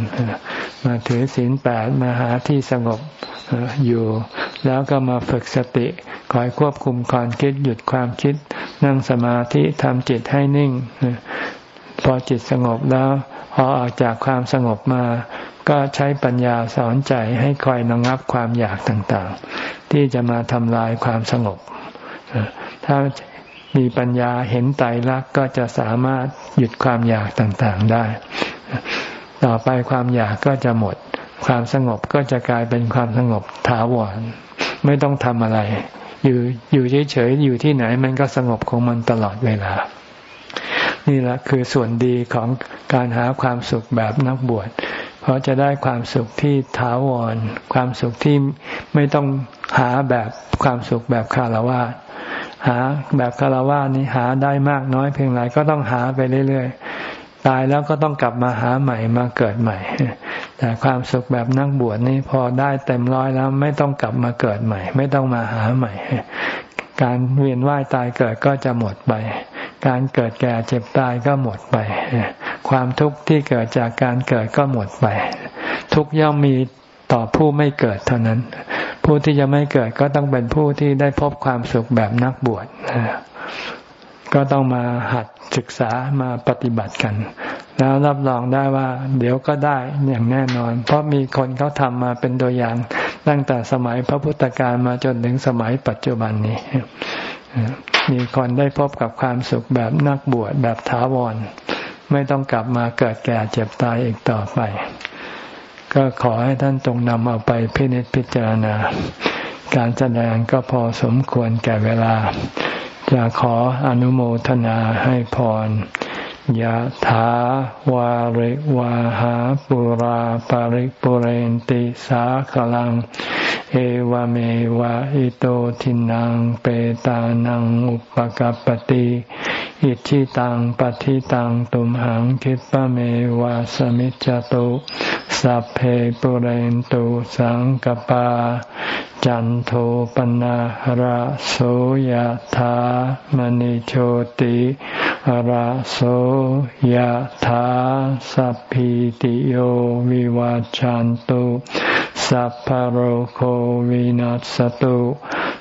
มาถือศีลแปดมาหาที่สงบอยู่ แล้วก็มาฝึกสติ คอยควบคุมความคิดหยุดความคิด นั่งสมาธิทำจิตให้นิ่ง พอจิตสงบแล้ว พอออกจากความสงบมา ก็ใช้ปัญญาสอนใจให้คอยระงับความอยากต่างๆ ที่จะมาทำลายความสงบ ถ้ามีปัญญาเห็นไตรลักษณ์ก็จะสามารถหยุดความอยากต่างๆได้ ต่อไปความอยากก็จะหมด ความสงบก็จะกลายเป็นความสงบถาวร ไม่ต้องทำอะไร อยู่อยู่เฉยๆอยู่ที่ไหนมันก็สงบของมันตลอดเวลา นี่แหละคือส่วนดีของการหาความสุขแบบนักบวช เราะจะได้ความสุขที่ถาวร ความสุขที่ไม่ต้องหาแบบความสุขแบบคารวะหาแบบคารวะนี้หาได้มากน้อยเพียงไรก็ต้องหาไปเรื่อยๆ ตายแล้วก็ต้องกลับมาหาใหม่มาเกิดใหม่ แต่ความสุขแบบนักบวชนี้พอได้เต็มร้อยแล้วไม่ต้องกลับมาเกิดใหม่ ไม่ต้องมาหาใหม่ การเวียนว่ายตายเกิดก็จะหมดไป การเกิดแก่เจ็บตายก็หมดไป ความทุกข์ที่เกิดจากการเกิดก็หมดไป ทุกย่อมมีต่อผู้ไม่เกิดเท่านั้น ผู้ที่จะไม่เกิดก็ต้องเป็นผู้ที่ได้พบความสุขแบบนักบวชก็ต้องมาหัดศึกษามาปฏิบัติกัน แล้วรับรองได้ว่า เดี๋ยวก็ได้อย่างแน่นอน เพราะมีคนเขาทำมาเป็นตัวอย่าง ตั้งแต่สมัยพระพุทธการมาจนถึงสมัยปัจจุบันนี้ มีคนได้พบกับความสุขแบบนักบวชแบบถาวร ไม่ต้องกลับมาเกิดแก่เจ็บตายอีกต่อไป ก็ขอให้ท่านตรงนำเอาไปพินิจพิจารณา การแสดงก็พอสมควรแก่เวลา จะขออนุโมทนาให้พรยะถาวาริวาหาปุราปาริปุเรนติสาขลัง เอวเมวะอิโตทินังเปตานังอุปกัปติอิชิตังปฏิตังตุมหังคิปะเมวะสมิจจตุสัพเพปุเรนตุสังกปา จันโทปนะหราโสยธามณิโชติหราโสยธาสัพพิติโยวิวาจันตุสัพพโรโควินัสตุ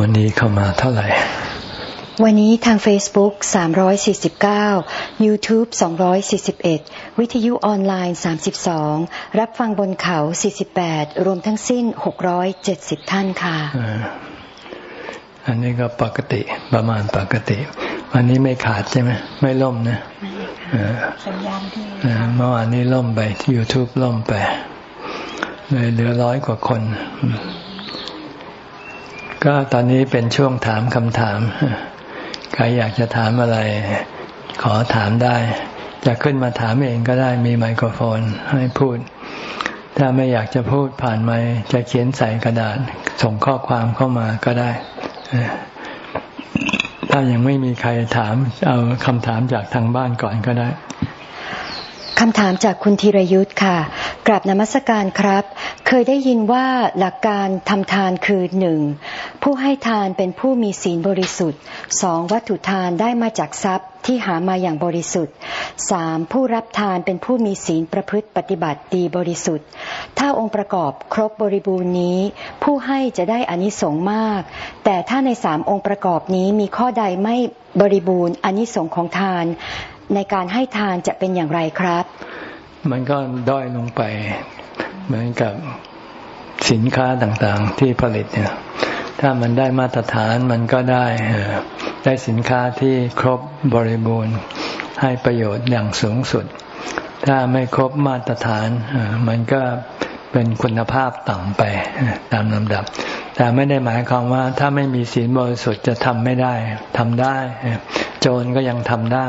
วันนี้เข้ามาเท่าไหร่ วันนี้ทาง Facebook 349 YouTube 241 วิทยุออนไลน์ 32 รับฟังบนเขา 48 รวมทั้งสิ้น 670 ท่านค่ะอันนี้ก็ปกติประมาณปกติ วันนี้ไม่ขาดใช่ไหมไม่ล่มนะสัญญาณที่เมื่อวานนี้ล่มไป YouTube ล่มไปเลยเหลือร้อยกว่าคน ก็ตอนนี้เป็นช่วงถามคำถาม ใครอยากจะถามอะไร ขอถามได้จะขึ้นมาถามเองก็ได้มีไมโครโฟนให้พูด ถ้าไม่อยากจะพูดผ่านไมจะเขียนใส่กระดาษ ส่งข้อความเข้ามาก็ได้ ถ้ายังไม่มีใครถาม เอาคำถามจากทางบ้านก่อนก็ได้ คำถามจากคุณธีรยุทธ์ค่ะ กราบนมัสการครับ เคยได้ยินว่าหลักการทำทานคือหนึ่งผู้ให้ทานเป็นผู้มีศีลบริสุทธิ์สองวัตถุทานได้มาจากทรัพย์ที่หามาอย่างบริสุทธิ์สามผู้รับทานเป็นผู้มีศีลประพฤติปฏิบัติดีบริสุทธิ์ ถ้าองค์ประกอบครบบริบูรณ์นี้ ผู้ให้จะได้อานิสงส์มาก แต่ถ้าในสามองค์ประกอบนี้มีข้อใดไม่บริบูรณ์อานิสงส์ของทาน ในการให้ทานจะเป็นอย่างไรครับ มันก็ด้อยลงไป เหมือนกับสินค้าต่างๆที่ผลิตเนี่ยถ้ามันได้มาตรฐานมันก็ได้ได้สินค้าที่ครบบริบูรณ์ให้ประโยชน์อย่างสูงสุด ถ้าไม่ครบมาตรฐานมันก็เป็นคุณภาพต่ำไปตามลำดับ แต่ไม่ได้หมายความว่าถ้าไม่มีศีลบริสุทธิ์จะทำไม่ได้ทำได้ โจรก็ยังทำได้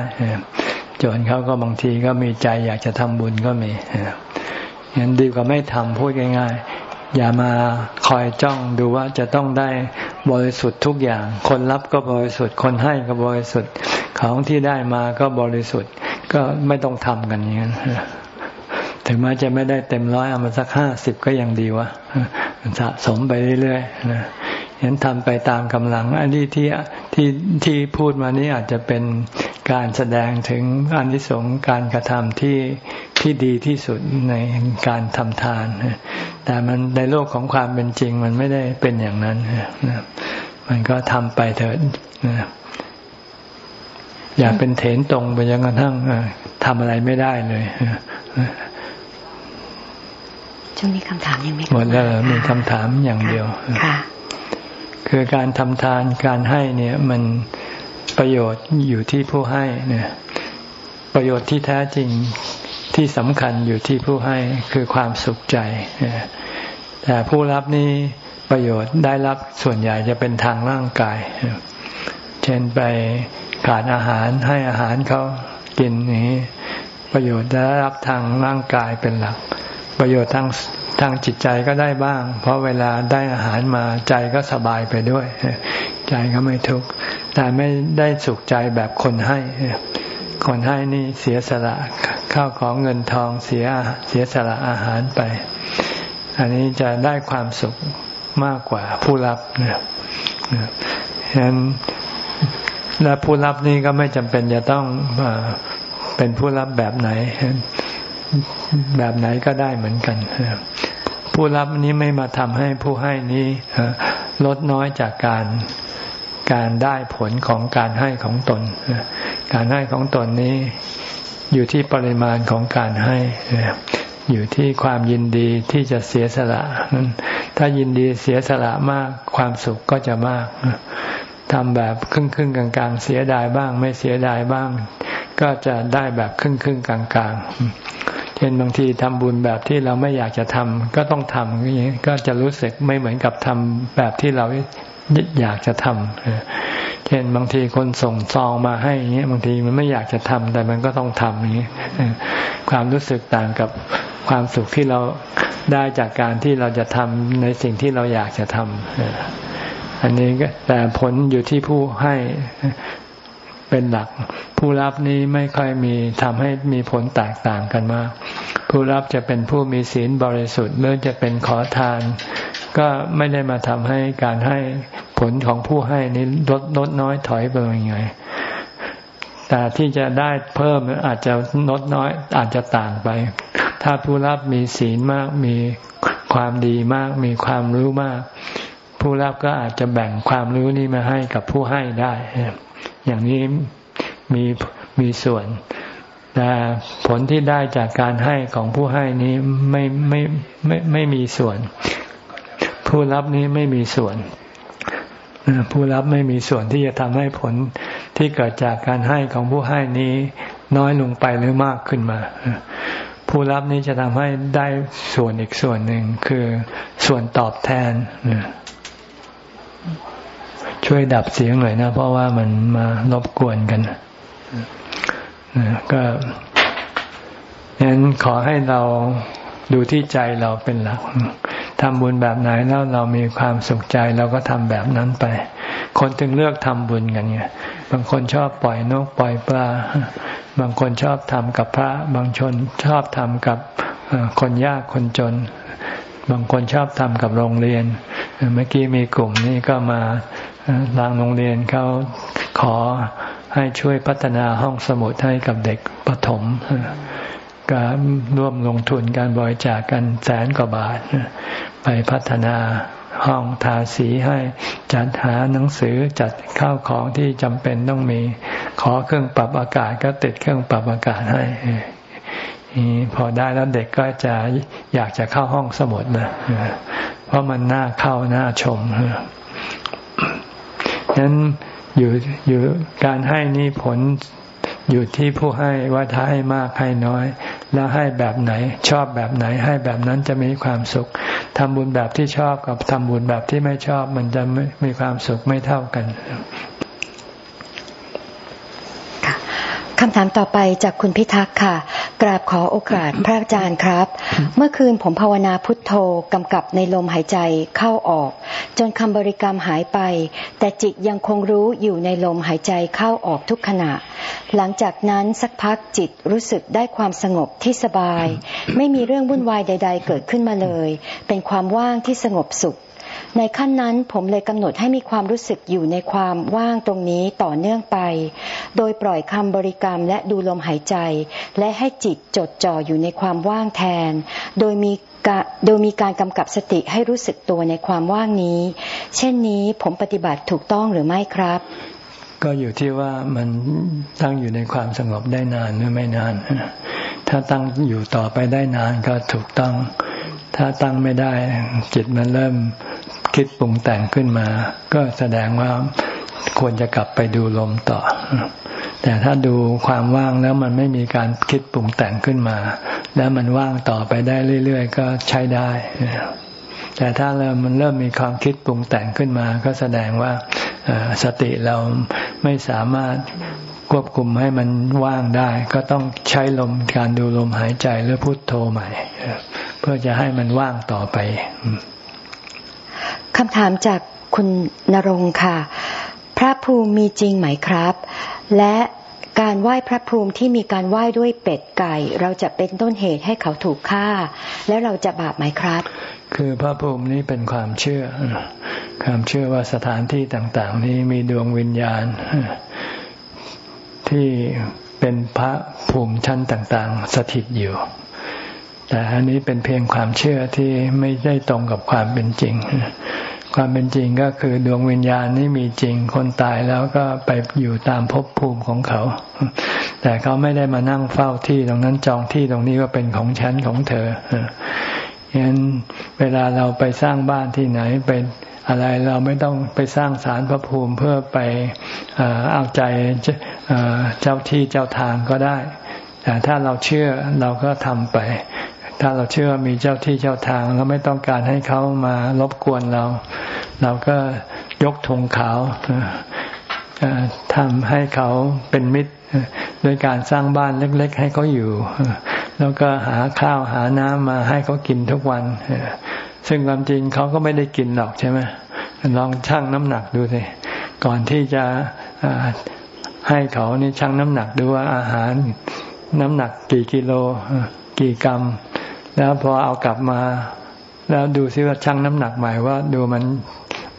โจนเขาก็บางทีก็มีใจอยากจะทำบุญก็มีงั้นดีกว่าไม่ทำพูดง่ายๆ อย่ามาคอยจ้องดูว่าจะต้องได้บริสุทธิ์ทุกอย่าง คนรับก็บริสุทธิ์ คนให้ก็บริสุทธิ์ ของที่ได้มาก็บริสุทธิ์ ก็ไม่ต้องทำกันอย่างนั้น ถึงแม้จะไม่ได้เต็มร้อยเอามาสักห้าสิบก็ยังดีวะสะสมไปเรื่อยๆนะเห็นทำไปตามกำลัง อันนี้ที่ที่ที่พูดมานี้อาจจะเป็นการแสดงถึงอนิสงส์การกระทำที่ที่ดีที่สุดในการทำทาน แต่มันในโลกของความเป็นจริงมันไม่ได้เป็นอย่างนั้นนะมันก็ทำไปเถิดอย่าเป็นเถนตรงไปยังกระทั่งทำอะไรไม่ได้เลย ช่วงนี้คำถามยังไม่หมดแล้วมีคำถามอย่างเดียวค่ะคือการทำทานการให้เนี่ยมันประโยชน์อยู่ที่ผู้ให้เนี่ยประโยชน์ที่แท้จริงที่สำคัญอยู่ที่ผู้ให้คือความสุขใจ แต่ผู้รับนี่ประโยชน์ได้รับส่วนใหญ่จะเป็นทางร่างกาย เช่นไปขาดอาหารให้อาหารเขากินนี้ ประโยชน์ได้รับทางร่างกายเป็นหลัก ประโยชน์ทางทางจิตใจก็ได้บ้าง เพราะเวลาได้อาหารมาใจก็สบายไปด้วย ใจก็ไม่ทุกข์แต่ไม่ได้สุขใจแบบคนให้ คนให้นี่เสียสละข้าวของเงินทองเสียเสียสละอาหารไป อันนี้จะได้ความสุขมากกว่าผู้รับเนี่ยฉะนั้นและผู้รับนี่ก็ไม่จำเป็นจะต้องเป็นผู้รับแบบไหน แบบไหนก็ได้เหมือนกันผู้รับนี้ไม่มาทำให้ผู้ให้นี้ลดน้อยจากการการได้ผลของการให้ของตน การให้ของตนนี้อยู่ที่ปริมาณของการให้ อยู่ที่ความยินดีที่จะเสียสละ ถ้ายินดีเสียสละมากความสุขก็จะมากทำแบบครึ่งครึ่งกลางกลางเสียดายบ้าง ไม่เสียดายบ้าง ก็จะได้แบบครึ่งครึ่งกลางกลาง เช่นบางทีทำบุญแบบที่เราไม่อยากจะทำก็ต้องทำอย่างนี้ก็จะรู้สึกไม่เหมือนกับทำแบบที่เราอยากจะทำเช่นบางทีคนส่งซองมาให้อย่างเงี้ยบางทีมันไม่อยากจะทำแต่มันก็ต้องทำอย่างนี้ความรู้สึกต่างกับความสุขที่เราได้จากการที่เราจะทำในสิ่งที่เราอยากจะทำอันนี้ก็แต่ผลอยู่ที่ผู้ให้ เป็นหลัก ผู้รับนี้ไม่ค่อยมีทำให้มีผลแตกต่างกันมาก ผู้รับจะเป็นผู้มีศีลบริสุทธิ์หรือจะเป็นขอทาน ก็ไม่ได้มาทำให้การให้ผลของผู้ให้นี้ลดลดน้อยถอยไปยังไงแต่ที่จะได้เพิ่มอาจจะลดน้อยอาจจะต่างไป ถ้าผู้รับมีศีลมากมีความดีมาก มีความรู้มาก ผู้รับก็อาจจะแบ่งความรู้นี้มาให้กับผู้ให้ได้ อย่างนี้มีมีส่วน แต่ผลที่ได้จากการให้ของผู้ให้นี้ไม่ไม่ไม่ไม่มีส่วน ผู้รับนี้ไม่มีส่วน ผู้รับไม่มีส่วนที่จะทำให้ผลที่เกิดจากการให้ของผู้ให้นี้น้อยลงไปหรือมากขึ้นมา ผู้รับนี้จะทำให้ได้ส่วนอีกส่วนหนึ่งคือส่วนตอบแทน ช่วยดับเสียงหน่อยนะ เพราะว่ามันมารบกวนกันก็งั้นขอให้เราดูที่ใจเราเป็นหลักทำบุญแบบไหนแล้วเรามีความสุขใจเราก็ทำแบบนั้นไป คนถึงเลือกทำบุญกันไงบางคนชอบปล่อยนกปล่อยปลา บางคนชอบทำกับพระ บางชนชอบทำกับคนยากคนจน บางคนชอบทำกับโรงเรียน เมื่อกี้มีกลุ่มนี้ก็มา ทางโรงเรียนเขาขอให้ช่วยพัฒนาห้องสมุดให้กับเด็กปฐมก็ร่วมลงทุนการบริจาคกันแสนกว่าบาท ไปพัฒนาห้องทาสีให้จัดหาหนังสือจัดข้าวของที่จำเป็นต้องมี ขอเครื่องปรับอากาศก็ติดเครื่องปรับอากาศให้พอได้แล้วเด็กก็จะอยากจะเข้าห้องสมุดนะเพราะมันน่าเข้าน่าชม นั้นอยู่อยู่การให้นี่ผลอยู่ที่ผู้ให้ว่าถ้าให้มากให้น้อย แล้วให้แบบไหน ชอบแบบไหน ให้แบบนั้นจะมีความสุขทำบุญแบบที่ชอบกับทำบุญแบบที่ไม่ชอบมันจะไม่มีความสุขไม่เท่ากัน คำถามต่อไปจากคุณพิทักษ์ค่ะ กราบขอโอกาสพระอาจารย์ครับ เมื่อคืนผมภาวนาพุทโธกำกับในลมหายใจเข้าออก จนคำบริกรรมหายไป แต่จิตยังคงรู้อยู่ในลมหายใจเข้าออกทุกขณะ หลังจากนั้นสักพักจิตรู้สึกได้ความสงบที่สบาย ไม่มีเรื่องวุ่นวายใด ๆ เกิดขึ้นมาเลย เป็นความว่างที่สงบสุข ในขั้นนั้นผมเลยกำหนดให้มีความรู้สึกอยู่ในความว่างตรงนี้ต่อเนื่องไป โดยปล่อยคำบริกรรมและดูลมหายใจ และให้จิตจดจ่ออยู่ในความว่างแทน โดยมีโดยมีการกำกับสติให้รู้สึกตัวในความว่างนี้ เช่นนี้ผมปฏิบัติถูกต้องหรือไม่ครับ ก็อยู่ที่ว่ามันตั้งอยู่ในความสงบได้นานหรือไม่นาน ถ้าตั้งอยู่ต่อไปได้นานก็ถูกต้อง ถ้าตั้งไม่ได้ จิตมันเริ่มคิดปรุงแต่งขึ้นมา ก็แสดงว่าควรจะกลับไปดูลมต่อ แต่ถ้าดูความว่างแล้วมันไม่มีการคิดปรุงแต่งขึ้นมา แล้วมันว่างต่อไปได้เรื่อยๆ ก็ใช้ได้ แต่ถ้าเริ่มมันเริ่มมีความคิดปรุงแต่งขึ้นมา ก็แสดงว่าสติเราไม่สามารถ ควบคุมให้มันว่างได้ ก็ต้องใช้ลมการดูลมหายใจหรือพุโทโธใหม่ เพื่อจะให้มันว่างต่อไปคำถามจากคุณนรงค่ะ พระภูมิมีจริงไหมครับ และการไหว้พระภูมิที่มีการไหว้ด้วยเป็ดไก่ เราจะเป็นต้นเหตุให้เขาถูกฆ่า แล้วเราจะบาปไหมครับ คือพระภูมินี้เป็นความเชื่อ ความเชื่อว่าสถานที่ต่าง ๆ นี้มีดวงวิญญาณ ที่เป็นพระภูมิชั้นต่าง ๆ สถิตอยู่ แต่อันนี้เป็นเพียงความเชื่อที่ไม่ได้ตรงกับความเป็นจริง ความเป็นจริงก็คือดวงวิญญาณนี่มีจริง คนตายแล้วก็ไปอยู่ตามภพภูมิของเขา แต่เขาไม่ได้มานั่งเฝ้าที่ตรงนั้นจองที่ตรงนี้ก็เป็นของฉันของเธอ ฉะนั้นเวลาเราไปสร้างบ้านที่ไหนเป็นอะไรเราไม่ต้องไปสร้างสารพระภูมิเพื่อไปเอาใจเจ้าที่เจ้าทางก็ได้ แต่ถ้าเราเชื่อเราก็ทำไป ถ้าเราเชื่อมีเจ้าที่เจ้าทางเราไม่ต้องการให้เขามารบกวนเรา เราก็ยกธงขาวทำให้เขาเป็นมิตร โดยการสร้างบ้านเล็ก ๆ ให้เขาอยู่ แล้วก็หาข้าวหาน้ำมาให้เขากินทุกวัน ซึ่งความจริงเขาก็ไม่ได้กินหรอกใช่ไหมลองชั่งน้ำหนักดูสิก่อนที่จะให้เขานี่ชั่งน้ำหนักดูว่าอาหารน้ำหนักกี่กิโลกี่กรัม แล้วพอเอากลับมา แล้วดูซิว่าชั่งน้ำหนักใหม่ว่า ดูมัน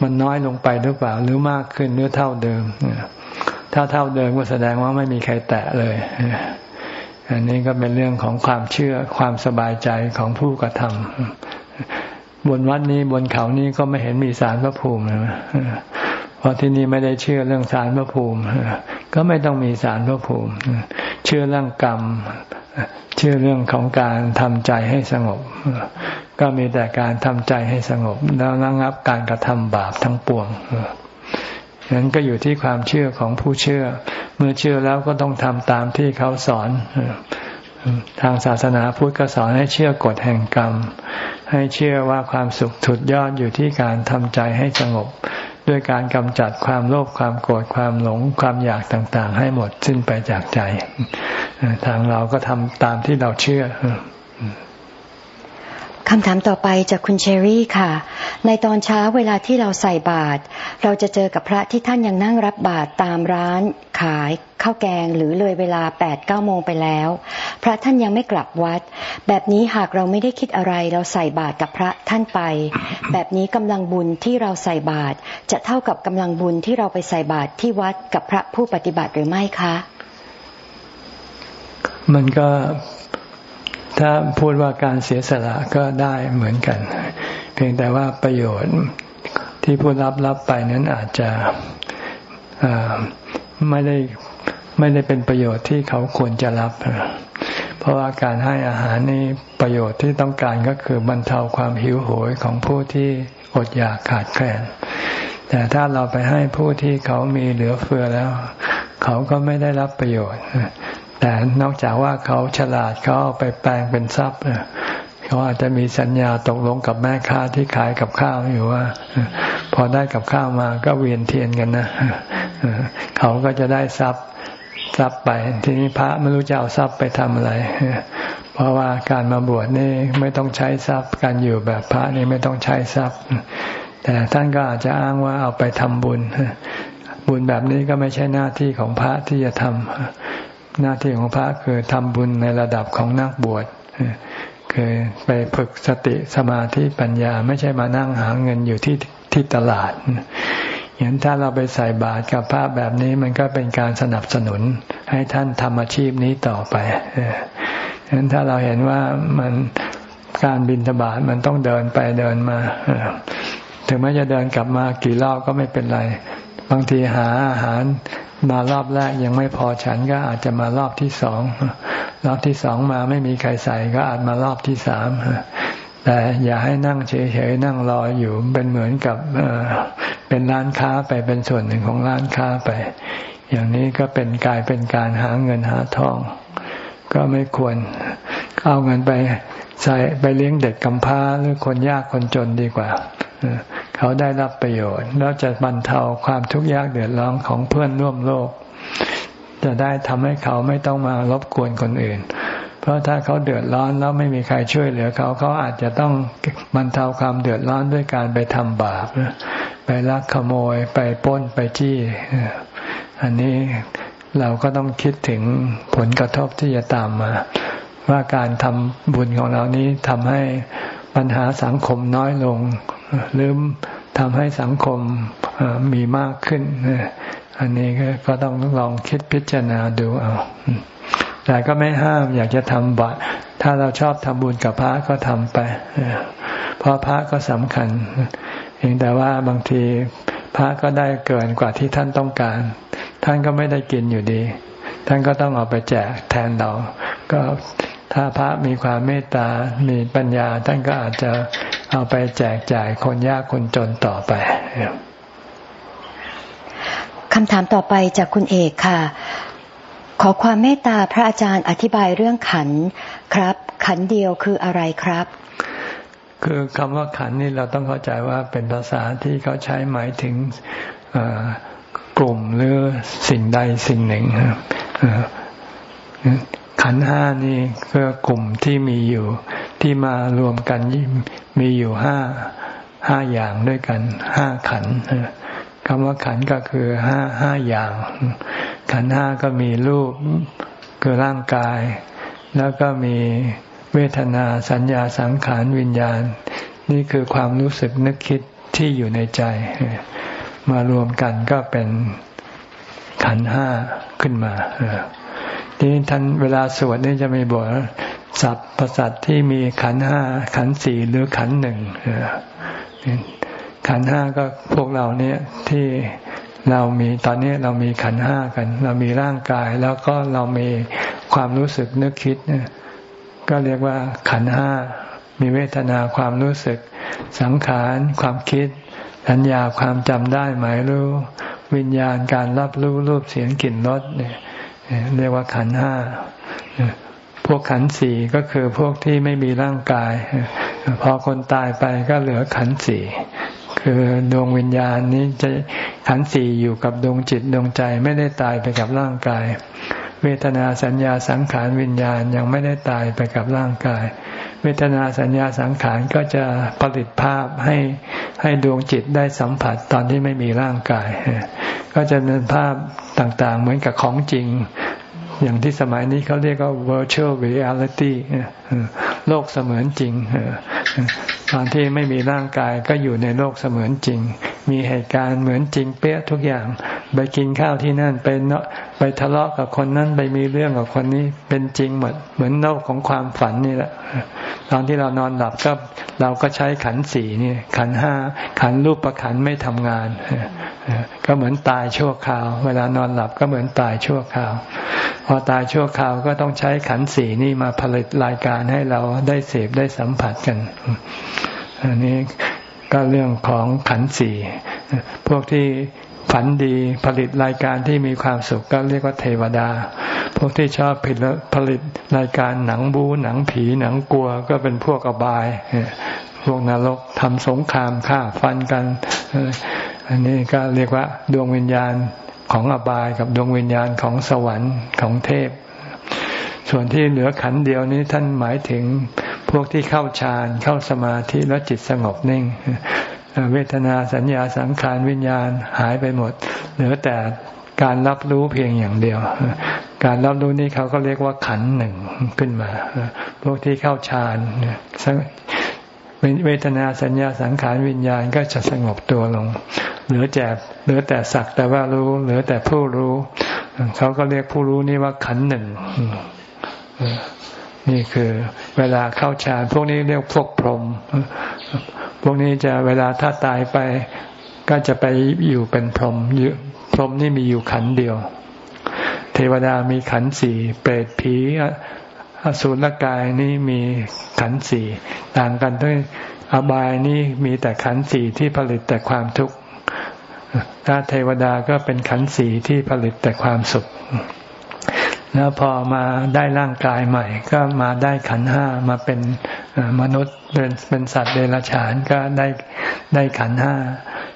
มันน้อยลงไปหรือเปล่า หรือมากขึ้นหรือเท่าเดิมถ้าเท่าเดิมก็แสดงว่าไม่มีใครแตะเลย อันนี้ก็เป็นเรื่องของความเชื่อความสบายใจของผู้กระทำบนวัดนี้บนเขานี้ก็ไม่เห็นมีสารพระภูมิเพราะที่นี่ไม่ได้เชื่อเรื่องสารพระภูมิก็ไม่ต้องมีสารพระภูมิ เชื่อเรื่องกรรม เชื่อเรื่องของการทำใจให้สงบ ก็มีแต่การทำใจให้สงบ แล้วระงับการกระทำบาปทั้งปวง นั้นก็อยู่ที่ความเชื่อของผู้เชื่อ เมื่อเชื่อแล้วก็ต้องทำตามที่เขาสอนทางศาสนาพุทธก็สอนให้เชื่อกฎแห่งกรรม ให้เชื่อว่าความสุขถุดยอดอยู่ที่การทำใจให้สงบ ด้วยการกำจัดความโลภความโกรธความหลงความอยากต่าง ๆ ให้หมดสิ้นไปจากใจ ทางเราก็ทำตามที่เราเชื่อ คำถามต่อไปจากคุณเชอรี่ค่ะ ในตอนเช้าเวลาที่เราใส่บาตรเราจะเจอกับพระที่ท่านยังนั่งรับบาตรตามร้านขายข้าวแกงหรือเลยเวลา8ปดเก้าโมงไปแล้ว พระท่านยังไม่กลับวัด แบบนี้หากเราไม่ได้คิดอะไร เราใส่บาตรกับพระท่านไป แบบนี้กำลังบุญที่เราใส่บาตรจะเท่ากับกำลังบุญที่เราไปใส่บาตรที่วัดกับพระผู้ปฏิบัติหรือไม่คะ มันก็ ถ้าพูดว่าการเสียสละก็ได้เหมือนกัน เพียงแต่ว่าประโยชน์ที่ผู้รับรับไปนั้นอาจจะไม่ได้ไม่ได้เป็นประโยชน์ที่เขาควรจะรับ เพราะว่าการให้อาหารนี่ประโยชน์ที่ต้องการก็คือบรรเทาความหิวโหยของผู้ที่อดอยากขาดแคลน แต่ถ้าเราไปให้ผู้ที่เขามีเหลือเฟือแล้ว เขาก็ไม่ได้รับประโยชน์ แต่นอกจากว่าเขาฉลาดเขาเอาไปแปลงเป็นทรัพย์เขาอาจจะมีสัญญาตกลงกับแม่ค้าที่ขายกับข้าวอยู่ว่า พอได้กับข้าวมาก็เวียนเทียนกันนะเขาก็จะได้ทรัพย์ทรัพย์ไป ทีนี้พระไม่รู้จะเอาทรัพย์ไปทำอะไร เพราะว่าการมาบวชนี่ไม่ต้องใช้ทรัพย์การอยู่แบบพระนี่ไม่ต้องใช้ทรัพย์ แต่ท่านก็อาจจะอ้างว่าเอาไปทำบุญบุญแบบนี้ก็ไม่ใช่หน้าที่ของพระที่จะทำ หน้าที่ของพระคือทำบุญในระดับของนักบวชคือไปฝึกสติสมาธิปัญญาไม่ใช่มานั่งหาเงินอยู่ที่ที่ตลาดอย่างถ้าเราไปใส่บาตรกับพระแบบนี้มันก็เป็นการสนับสนุน ให้ท่านทำอาชีพนี้ต่อไปฉะนั้นถ้าเราเห็นว่ามันการบินทบาทมันต้องเดินไปเดินมาถึงแม้จะเดินกลับมากี่รอบก็ไม่เป็นไร บางทีหาอาหาร มารอบแรกยังไม่พอฉันก็อาจจะมารอบที่สองรอบที่สองมาไม่มีใครใส่ก็อาจมารอบที่สามแต่อย่าให้นั่งเฉยๆนั่งรออยู่เป็นเหมือนกับเป็นร้านค้าไปเป็นส่วนหนึ่งของร้านค้าไป อย่างนี้ก็เป็นกายเป็นการหาเงินหาทอง ก็ไม่ควรเอาเงินไปใส่ไปเลี้ยงเด็กกำพร้าหรือคนยากคนจนดีกว่า เขาได้รับประโยชน์ แล้วจะบรรเทาความทุกข์ยากเดือดร้อนของเพื่อนร่วมโลก จะได้ทำให้เขาไม่ต้องมารบกวนคนอื่น เพราะถ้าเขาเดือดร้อนแล้วไม่มีใครช่วยเหลือเขาเขาอาจจะต้องบรรเทาความเดือดร้อนด้วยการไปทำบาปไปลักขโมยไปป้นไปจี้อันนี้เราก็ต้องคิดถึงผลกระทบที่จะตามมา ว่าการทำบุญของเรานี้ทำให้ ปัญหาสังคมน้อยลง หรือทำให้สังคมมีมากขึ้น อันนี้ก็ต้องลองคิดพิจารณาดูเอาแต่ก็ไม่ห้ามอยากจะทำบัตรถ้าเราชอบทำบุญกับพระก็ทำไปเพราะพระก็สำคัญเพียงแต่ว่าบางทีพระก็ได้เกินกว่าที่ท่านต้องการ ท่านก็ไม่ได้กินอยู่ดี ท่านก็ต้องเอาไปแจกแทนเรา ก็ ถ้าพระมีความเมตตา มีปัญญา ท่านก็อาจจะเอาไปแจกจ่ายคนยากคนจนต่อไปคำถามต่อไปจากคุณเอกค่ะ ขอความเมตตาพระอาจารย์อธิบายเรื่องขันครับ ขันเดียวคืออะไรครับ คือคำว่าขันนี่เราต้องเข้าใจว่าเป็นภาษาที่เขาใช้หมายถึงกลุ่มหรือสิ่งใดสิ่งหนึ่ง ขันห้านี่คือกลุ่มที่มีอยู่ที่มารวมกันมีอยู่ห้าห้าอย่างด้วยกันห้าขันคำว่าขันก็คือห้าห้าอย่าง ขันห้าก็มีรูปคือร่างกาย แล้วก็มีเวทนาสัญญาสังขารวิญญาณ นี่คือความรู้สึกนึกคิดที่อยู่ในใจ มารวมกันก็เป็นขันห้าขึ้นมา ทีนี้ท่านเวลาสวดนี่จะมีบอกสัพประสัตที่มีขันห้าขันสี่หรือขันหนึ่งขันห้าก็พวกเราเนี่ยที่เรามีตอนนี้เรามีขันห้ากัน เรามีร่างกาย แล้วก็เรามีความรู้สึกนึกคิดก็เรียกว่าขันห้ามีเวทนาความรู้สึก สังขารความคิด สัญญาความจำได้หมายรู้ วิญญาณการรับรู้รูปเสียงกลิ่นรสเนี่ย เรียกว่าขันห้าพวกขันสี่ก็คือพวกที่ไม่มีร่างกาย พอคนตายไปก็เหลือขันสี่คือดวงวิญญาณนี้จะขันสี่อยู่กับดวงจิตดวงใจไม่ได้ตายไปกับร่างกาย เวทนาสัญญาสังขารวิญญาณยังไม่ได้ตายไปกับร่างกาย เวทนาสัญญาสังขารก็จะผลิตภาพให้ให้ดวงจิตได้สัมผัสตอนที่ไม่มีร่างกาย ก็จะเป็นภาพต่างๆ เหมือนกับของจริง อย่างที่สมัยนี้เขาเรียกว่า virtual reality โลกเสมือนจริงตอนที่ไม่มีร่างกายก็อยู่ในโลกเสมือนจริง มีเหตุการณ์เหมือนจริงเป๊ะทุกอย่าง ไปกินข้าวที่นั่นไปเนาะไปทะเลาะกับคนนั้นไปมีเรื่องกับคนนี้เป็นจริงหมดเหมือนโลกของความฝันนี่แหละ ตอนที่เรานอนหลับก็เราก็ใช้ขันสี่นี่ขันห้าขันรูปประขันไม่ทำงาน ก็เหมือนตายชั่วคราว เวลานอนหลับก็เหมือนตายชั่วคราว พอตายชั่วคราวก็ต้องใช้ขันสีนี่มาผลิตรายการให้เราได้เสพได้สัมผัสกันอันนี้ ก็เรื่องของขันสี่พวกที่ฝันดีผลิตรายการที่มีความสุขก็เรียกว่าเทวดา พวกที่ชอบผลิตผลิตรายการหนังบูหนังผีหนังกลัวก็เป็นพวกอบาย พวกนรกทำสงครามฆ่าฟันกัน อันนี้ก็เรียกว่าดวงวิญญาณของอบายกับดวงวิญญาณของสวรรค์ของเทพ ส่วนที่เหลือขันเดียวนี้ท่านหมายถึง วกที่เข้าฌานเข้าสมาธิแล้วจิตสงบนิ่ง เวทนาสัญญาสังขารวิญญาณหายไปหมด เหลือแต่การรับรู้เพียงอย่างเดียว การรับรู้นี้เขาก็เรียกว่าขันหนึ่งขึ้นมา พวกที่เข้าฌานเวทนาสัญญาสังขารวิญญาณก็จะสงบตัวลง เหลือแต่เหลือแต่สักแต่ว่ารู้ เหลือแต่ผู้รู้ เขาก็เรียกผู้รู้นี่ว่าขันหนึ่ง นี่คือเวลาเข้าฌานพวกนี้เรียกพวกพรหมพวกนี้จะเวลาถ้าตายไป ก็จะไปอยู่เป็นพรหมพรหมนี่มีอยู่ขันเดียว เทวดามีขันสี่เปรตผีอสูรกายนี้มีขันสี่ต่างกันด้วยอบายนี้มีแต่ขันสี่ที่ผลิตแต่ความทุกข์ถ้าเทวดาก็เป็นขันสี่ที่ผลิตแต่ความสุข แล้วพอมาได้ร่างกายใหม่ ก็มาได้ขันห้ามาเป็นมนุษย์เป็นเป็นสัตว์เดรัจฉานก็ได้ได้ขันห้า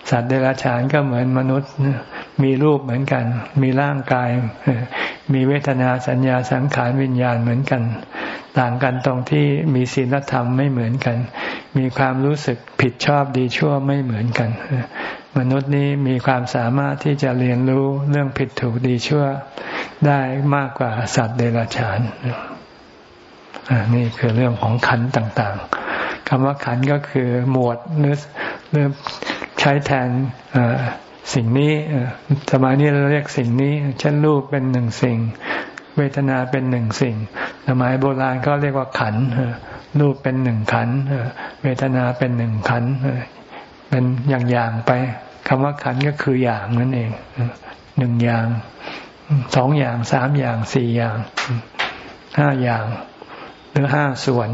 สัตว์เดรัจฉานก็เหมือนมนุษย์มีรูปเหมือนกัน มีร่างกาย มีเวทนาสัญญาสังขารวิญญาณเหมือนกัน ต่างกันตรงที่มีศีลธรรมไม่เหมือนกัน มีความรู้สึกผิดชอบดีชั่วไม่เหมือนกัน มนุษย์นี้มีความสามารถที่จะเรียนรู้เรื่องผิดถูกดีชั่ว ได้มากกว่าสัตว์เดรัจฉานนี่คือเรื่องของขันต่างๆคำว่าขันก็คือหมวดหรือหรือใช้แทนสิ่งนี้สมัยนี้เราเรียกสิ่งนี้เช่นรูปเป็นหนึ่งสิ่ง เวทนาเป็นหนึ่งสิ่ง สมัยโบราณก็เรียกว่าขันรูปเป็นหนึ่งขันเวทนาเป็นหนึ่งขันเป็นอย่างๆไปคำว่าขันก็คืออย่างนั่นเองหนึ่งอย่าง สองอย่างสามอย่างสี่อย่างห้าอย่าง หรือห้าส่วน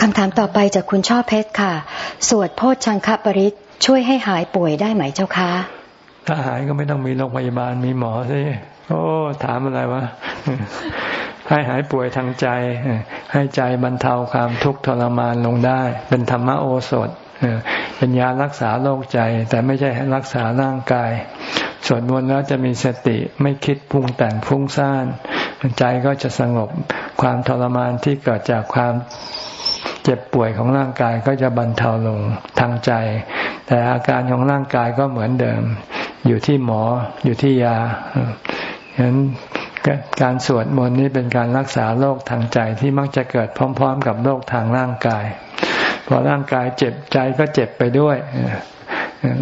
คำถามต่อไปจากคุณช่อเพชรค่ะ สวดโพชชังคปริศช่วยให้หายป่วยได้ไหมเจ้าคะ ถ้าหายก็ไม่ต้องมีโรงพยาบาลมีหมอสิโอ้ ถามอะไรวะ ให้หายป่วยทางใจ ให้ใจบรรเทาความทุกข์ทรมานลงได้ เป็นธรรมโอสถเป็นยารักษาโรคใจ แต่ไม่ใช่ให้รักษาร่างกาย สวดมนต์แล้วจะมีสติไม่คิดพุ่งแต่งพุ่งซ่านใจก็จะสงบความทรมานที่เกิดจากความเจ็บป่วยของร่างกายก็จะบรรเทาลงทางใจ แต่อาการของร่างกายก็เหมือนเดิม อยู่ที่หมออยู่ที่ยาฉะนั้นการสวดมนต์นี่เป็นการรักษาโรคทางใจที่มักจะเกิดพร้อม ๆ กับโรคทางร่างกาย พอร่างกายเจ็บใจก็เจ็บไปด้วย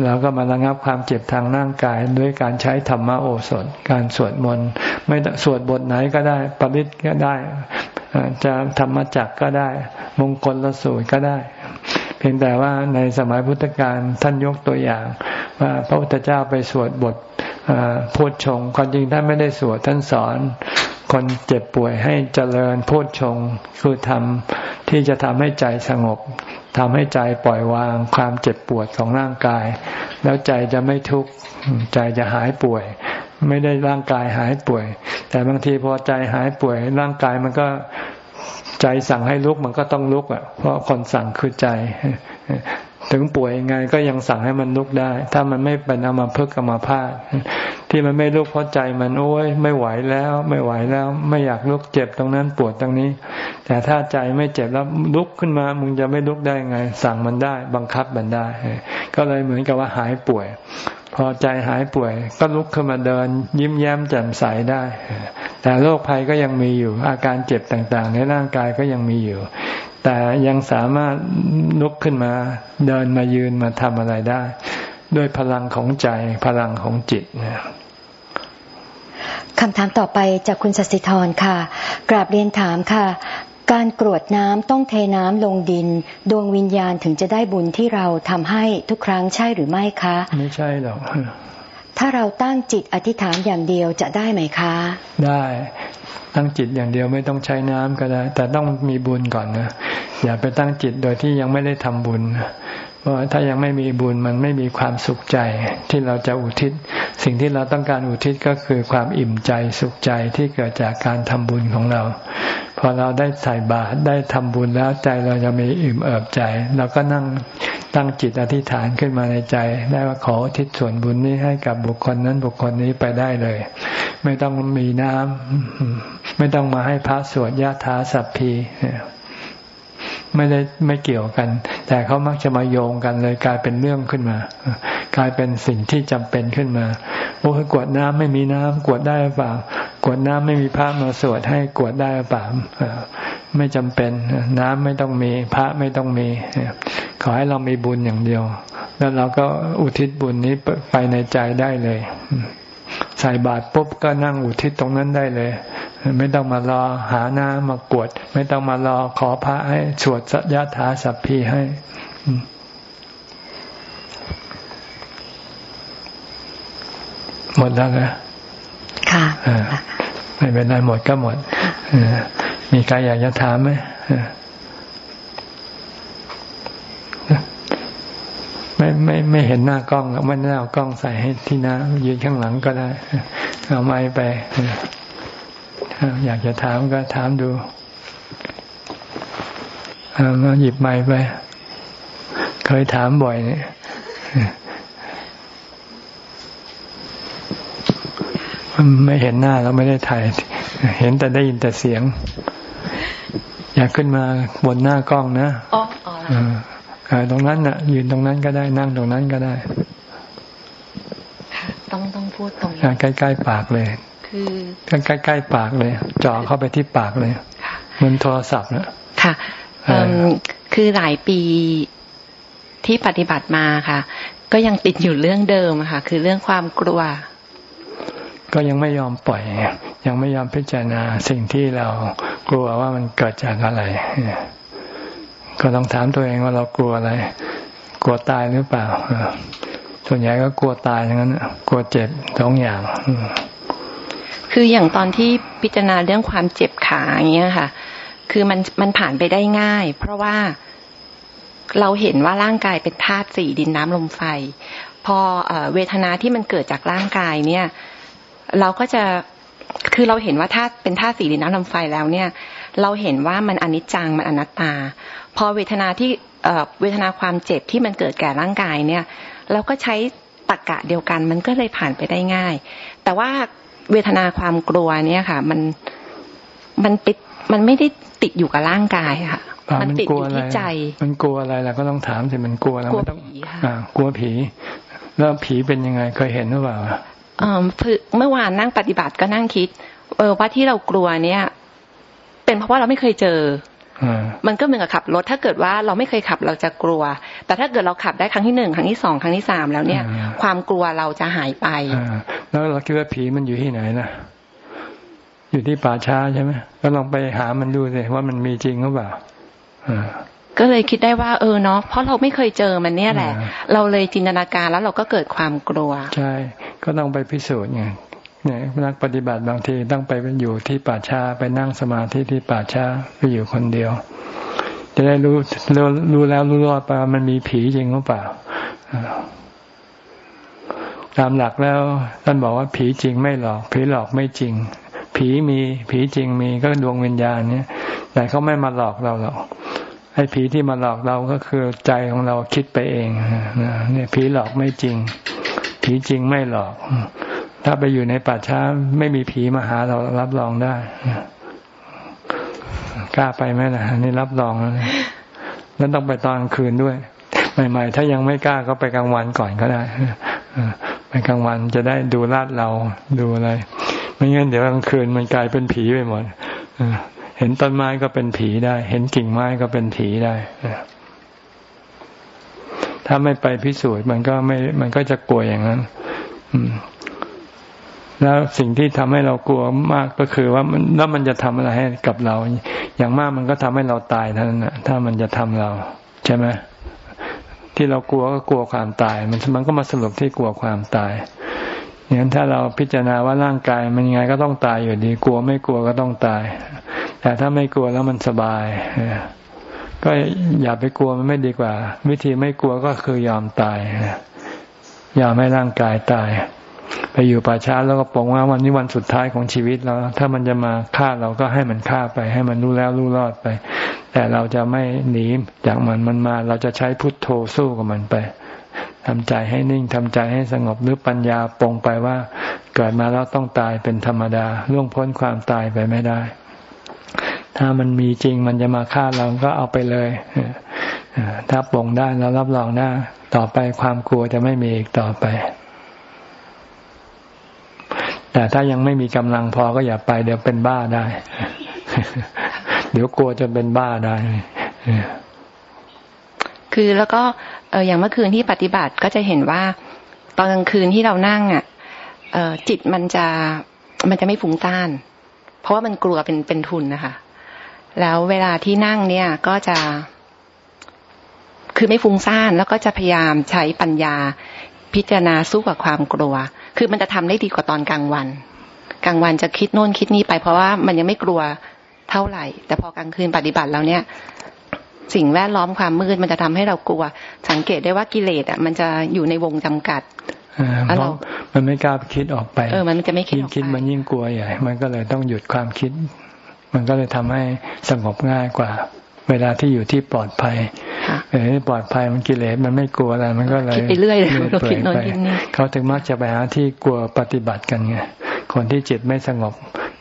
เราก็มาระงับความเจ็บทางร่างกายด้วยการใช้ธรรมโอสถ การสวดมนต์ไม่สวดบทไหนก็ได้ ปริศก็ได้ จะธรรมจักก็ได้ มงคลละสูตรก็ได้ เพียงแต่ว่าในสมัยพุทธกาลท่านยกตัวอย่าง ว่าพระพุทธเจ้าไปสวดบทพูดชงความจริงท่านไม่ได้สวดท่านสอนคนเจ็บป่วยให้เจริญพูดชงคือทำที่จะทำให้ใจสงบ ทำให้ใจปล่อยวางความเจ็บปวดของร่างกาย แล้วใจจะไม่ทุกข์ใจจะหายป่วย ไม่ได้ร่างกายหายป่วย แต่บางทีพอใจหายป่วย ร่างกายมันก็ใจสั่งให้ลุกมันก็ต้องลุกอะเพราะคนสั่งคือใจ ถึงป่วยยังไงก็ยังสั่งให้มันลุกได้ ถ้ามันไม่เป็นอามาเพึกอามาพาดที่มันไม่ลุกเพราะใจมันโอ้ยไม่ไหวแล้ว ไม่ไหวแล้ว ไม่อยากลุกเจ็บตรงนั้นปวดตรงนี้ แต่ถ้าใจไม่เจ็บแล้วลุกขึ้นมามึงจะไม่ลุกได้ไง สั่งมันได้ บังคับมันได้ ก็เลยเหมือนกับว่าหายป่วย พอใจหายป่วย ก็ลุกขึ้นมาเดิน ยิ้มแย้มแจ่มใสได้ แต่โรคภัยก็ยังมีอยู่ อาการเจ็บต่างๆ ในร่างกายก็ยังมีอยู่ แต่ยังสามารถลุกขึ้นมาเดินมายืนมาทำอะไรได้ ด้วยพลังของใจพลังของจิตนะคำถามต่อไปจากคุณสศิธรค่ะ กราบเรียนถามค่ะ การกรวดน้ำต้องเทน้ำลงดิน ดวงวิญญาณถึงจะได้บุญที่เราทำให้ทุกครั้งใช่หรือไม่คะ ไม่ใช่หรอกถ้าเราตั้งจิตอธิษฐานอย่างเดียวจะได้ไหมคะ ได้ ตั้งจิตอย่างเดียวไม่ต้องใช้น้ำก็ได้ แต่ต้องมีบุญก่อนนะอย่าไปตั้งจิตโดยที่ยังไม่ได้ทำบุญเพราะถ้ายังไม่มีบุญมันไม่มีความสุขใจที่เราจะอุทิศ สิ่งที่เราต้องการอุทิศก็คือความอิ่มใจสุขใจที่เกิดจากการทำบุญของเรา พอเราได้ใส่บาตรได้ทำบุญแล้วใจเราจะมีอิ่มเอิบใจเราก็นั่ง ตั้งจิตอธิษฐานขึ้นมาในใจ ได้ว่าขอทิศส่วนบุญนี้ให้กับบุคคลนั้นบุคคลนี้ไปได้เลย ไม่ต้องมีน้ำไม่ต้องมาให้พระสวดยะถาสัพพี ไม่ได้ไม่เกี่ยวกัน แต่เขามักจะมาโยงกันเลยกลายเป็นเรื่องขึ้นมา กลายเป็นสิ่งที่จำเป็นขึ้นมาโอ้กวดน้ำไม่มีน้ำกวดได้หรือเปล่ากวดน้ำไม่มีพระมาสวดให้กวดได้หรือเปล่าไม่จำเป็นน้ำไม่ต้องมีพระไม่ต้องมีขอให้เรามีบุญอย่างเดียว แล้วเราก็อุทิศบุญนี้ไปในใจได้เลย ใส่บาตรปุ๊บก็นั่งอุทิศตรงนั้นได้เลย ไม่ต้องมารอหาน้ำมากวด ไม่ต้องมารอขอพระให้สวดสัญญาถาสัพพีให้หมดแล้วนะค่ะไม่เป็นไรหมดก็หมดมีใครอยากจะถามไหม ไม่ไม่ไม่เห็นหน้ากล้องไม่ได้เอากล้องใส่ให้ที่หน้ายืนข้างหลังก็ได้ เอาไม้ไปอยากจะถามก็ถามดูเอามาหยิบไม้ไป เคยถามบ่อยเนี่ยไม่เห็นหน้าแล้วไม่ได้ถ่าย เห็นแต่ได้ยินแต่เสียง อยากขึ้นมาบนหน้ากล้องนะอ๋อ ตรงนั้นน่ะ ยืนตรงนั้นก็ได้นั่งตรงนั้นก็ได้ต้องต้องพูดตรงนี้ใกล้ๆปากเลย คือใกล้ๆปากเลยจ่อเข้าไปที่ปากเลยเหมือนโทรศัพท์นะค่ะคือหลายปีที่ปฏิบัติมาค่ะ ก็ยังติดอยู่เรื่องเดิมค่ะ คือเรื่องความกลัว ก็ยังไม่ยอมปล่อย ยังไม่ยอมพิจารณาสิ่งที่เรากลัวว่ามันเกิดจากอะไร ก็ต้องถามตัวเองว่าเรากลัวอะไร กลัวตายหรือเปล่าส่วนใหญ่ก็กลัวตายอย่างนั้นกลัวเจ็บสองอย่างคืออย่างตอนที่พิจารณาเรื่องความเจ็บขาอย่างเงี้ยค่ะ คือมันมันผ่านไปได้ง่าย เพราะว่าเราเห็นว่าร่างกายเป็นธาตุสี่ดินน้ำลมไฟ พอเวทนาที่มันเกิดจากร่างกายเนี่ย เราก็จะคือเราเห็นว่าธาตุเป็นธาตุสี่ดินน้ำลมไฟแล้วเนี่ย เราเห็นว่ามันอนิจจังมันอนัตตา พอเวทนาที่เวทนาความเจ็บที่มันเกิดแก่ร่างกายเนี่ย เราก็ใช้ตรกกะเดียวกัน มันก็เลยผ่านไปได้ง่าย แต่ว่าเวทนาความกลัวเนี่ยค่ะ มันมันติดมันไม่ได้ติดอยู่กับร่างกายค่ะ มันติดอยู่ที่ใจ มันกลัวอะไรล่ะก็ต้องถามสิมันกลัวแล้วมันต้องกลัวผี แล้วผีเป็นยังไงเคยเห็นหรือเปล่าเออเมื่อวานนั่งปฏิบัติก็นั่งคิด เออว่าที่เรากลัวเนี่ย เป็นเพราะว่าเราไม่เคยเจอ มันก็เหมือนกับขับรถถ้าเกิดว่าเราไม่เคยขับเราจะกลัว แต่ถ้าเกิดเราขับได้ครั้งที่หนึ่งครั้งที่สองครั้งที่สามแล้วเนี่ย ความกลัวเราจะหายไปแล้วเราคิดว่าผีมันอยู่ที่ไหนนะอยู่ที่ป่าช้าใช่ไหมก็ลองไปหามันดูสิว่ามันมีจริงหรือเปล่าก็เลยคิดได้ว่าเออเนาะเพราะเราไม่เคยเจอมันเนี่ยแหละ เราเลยจินตนาการแล้วเราก็เกิดความกลัว ใช่ ก็ต้องไปพิสูจน์ไง เนี่ยนักปฏิบัติบางทีต้องไปอยู่ที่ป่าช้าไปนั่งสมาธิที่ป่าช้าไปอยู่คนเดียว จะได้รู้รู้รู้แล้วรู้รอดป่ามันมีผีจริงหรือเปล่าตามหลักแล้วท่านบอกว่าผีจริงไม่หลอก ผีหลอกไม่จริง ผีมีผีจริงมีก็ดวงวิญญาณเนี่ยแต่เขาไม่มาหลอกเราหรอกไอ้ผีที่มาหลอกเราก็คือใจของเราคิดไปเองเนี่ยผีหลอกไม่จริง ผีจริงไม่หลอก ถ้าไปอยู่ในป่าช้าไม่มีผีมาหาเรารับรองได้กล้าไปไหมล่ะนี่รับรองแล้วแล้วต้องไปตอนคืนด้วยใหม่ๆถ้ายังไม่กล้าก็ไปกลางวันก่อนก็ได้ไปกลางวันจะได้ดูลาดเราดูอะไร ไม่งั้นเดี๋ยวกลางคืนมันกลายเป็นผีไปหมดเห็นต้นไม้ก็เป็นผีได้ เห็นกิ่งไม้ก็เป็นผีได้ถ้าไม่ไปพิสูจน์มันก็ไม่ มันก็จะกลัวอย่างนั้น แล้วสิ่งที่ทำให้เรากลัวมากก็คือว่ามันแล้วมันจะทำอะไรให้กับเรา อย่างมากมันก็ทำให้เราตายเท่านั้นนะถ้ามันจะทำเรา ใช่ไหมที่เรากลัวก็กลัวความตาย มันมันก็มาสรุปที่กลัวความตายอย่างนั้นถ้าเราพิจารณาว่าร่างกายมันยังไงก็ต้องตายอยู่ดี กลัวไม่กลัวก็ต้องตาย แต่ถ้าไม่กลัวแล้วมันสบายก็อย่าไปกลัวมันไม่ดีกว่า วิธีไม่กลัวก็คือยอมตายยอมให้ร่างกายตาย ไปอยู่ป่าช้าแล้วก็ปองว่าวันนี้วันสุดท้ายของชีวิตเราถ้ามันจะมาฆ่าเราก็ให้มันฆ่าไป ให้มันรู้แล้วรู้รอดไป แต่เราจะไม่หนีจากมันมันมา เราจะใช้พุทโธสู้กับมันไปทำใจให้นิ่งทำใจให้สงบหรือปัญญาปองไปว่า เกิดมาแล้วต้องตายเป็นธรรมดาล่วงพ้นความตายไปไม่ได้ ถ้ามันมีจริงมันจะมาฆ่าเราก็เอาไปเลยถ้าปองได้แล้วรับรองได้ต่อไปความกลัวจะไม่มีอีกต่อไป แต่ถ้ายังไม่มีกำลังพอก็อย่าไป เดี๋ยวเป็นบ้าได้ เดี๋ยวกลัวจนเป็นบ้าได้คือแล้วก็เอออย่างเมื่อคืนที่ปฏิบัติก็จะเห็นว่า ตอนกลางคืนที่เรานั่งอะเออจิตมันจะมันจะไม่ฟุ้งซ่าน เพราะว่ามันกลัวเป็นเป็นทุนนะคะ แล้วเวลาที่นั่งเนี่ยก็จะ คือไม่ฟุ้งซ่านแล้วก็จะพยายามใช้ปัญญาพิจารณาสู้กับความกลัว คือมันจะทำได้ดีกว่าตอนกลางวัน กลางวันจะคิดโน่นคิดนี่ไป เพราะว่ามันยังไม่กลัวเท่าไหร่ แต่พอกลางคืนปฏิบัติแล้วเนี่ย สิ่งแวดล้อมความมืดมันจะทำให้เรากลัว สังเกตได้ว่ากิเลสอะมันจะอยู่ในวงจำกัดเพราะมันไม่กล้าคิดออกไป เออ มันจะไม่คิดคิดมันยิ่งกลัวใหญ่ มันก็เลยต้องหยุดความคิด มันก็เลยทำให้สงบง่ายกว่า เวลาที่อยู่ที่ปลอดภัยเออปลอดภัยมันกิเลสมันไม่กลัวอะไรมันก็เลยคิดไปเรื่อยเลยเราคิดโน่นคิดนี่เขาถึงมักจะไปหาที่กลัวปฏิบัติกันไงคนที่จิตไม่สงบ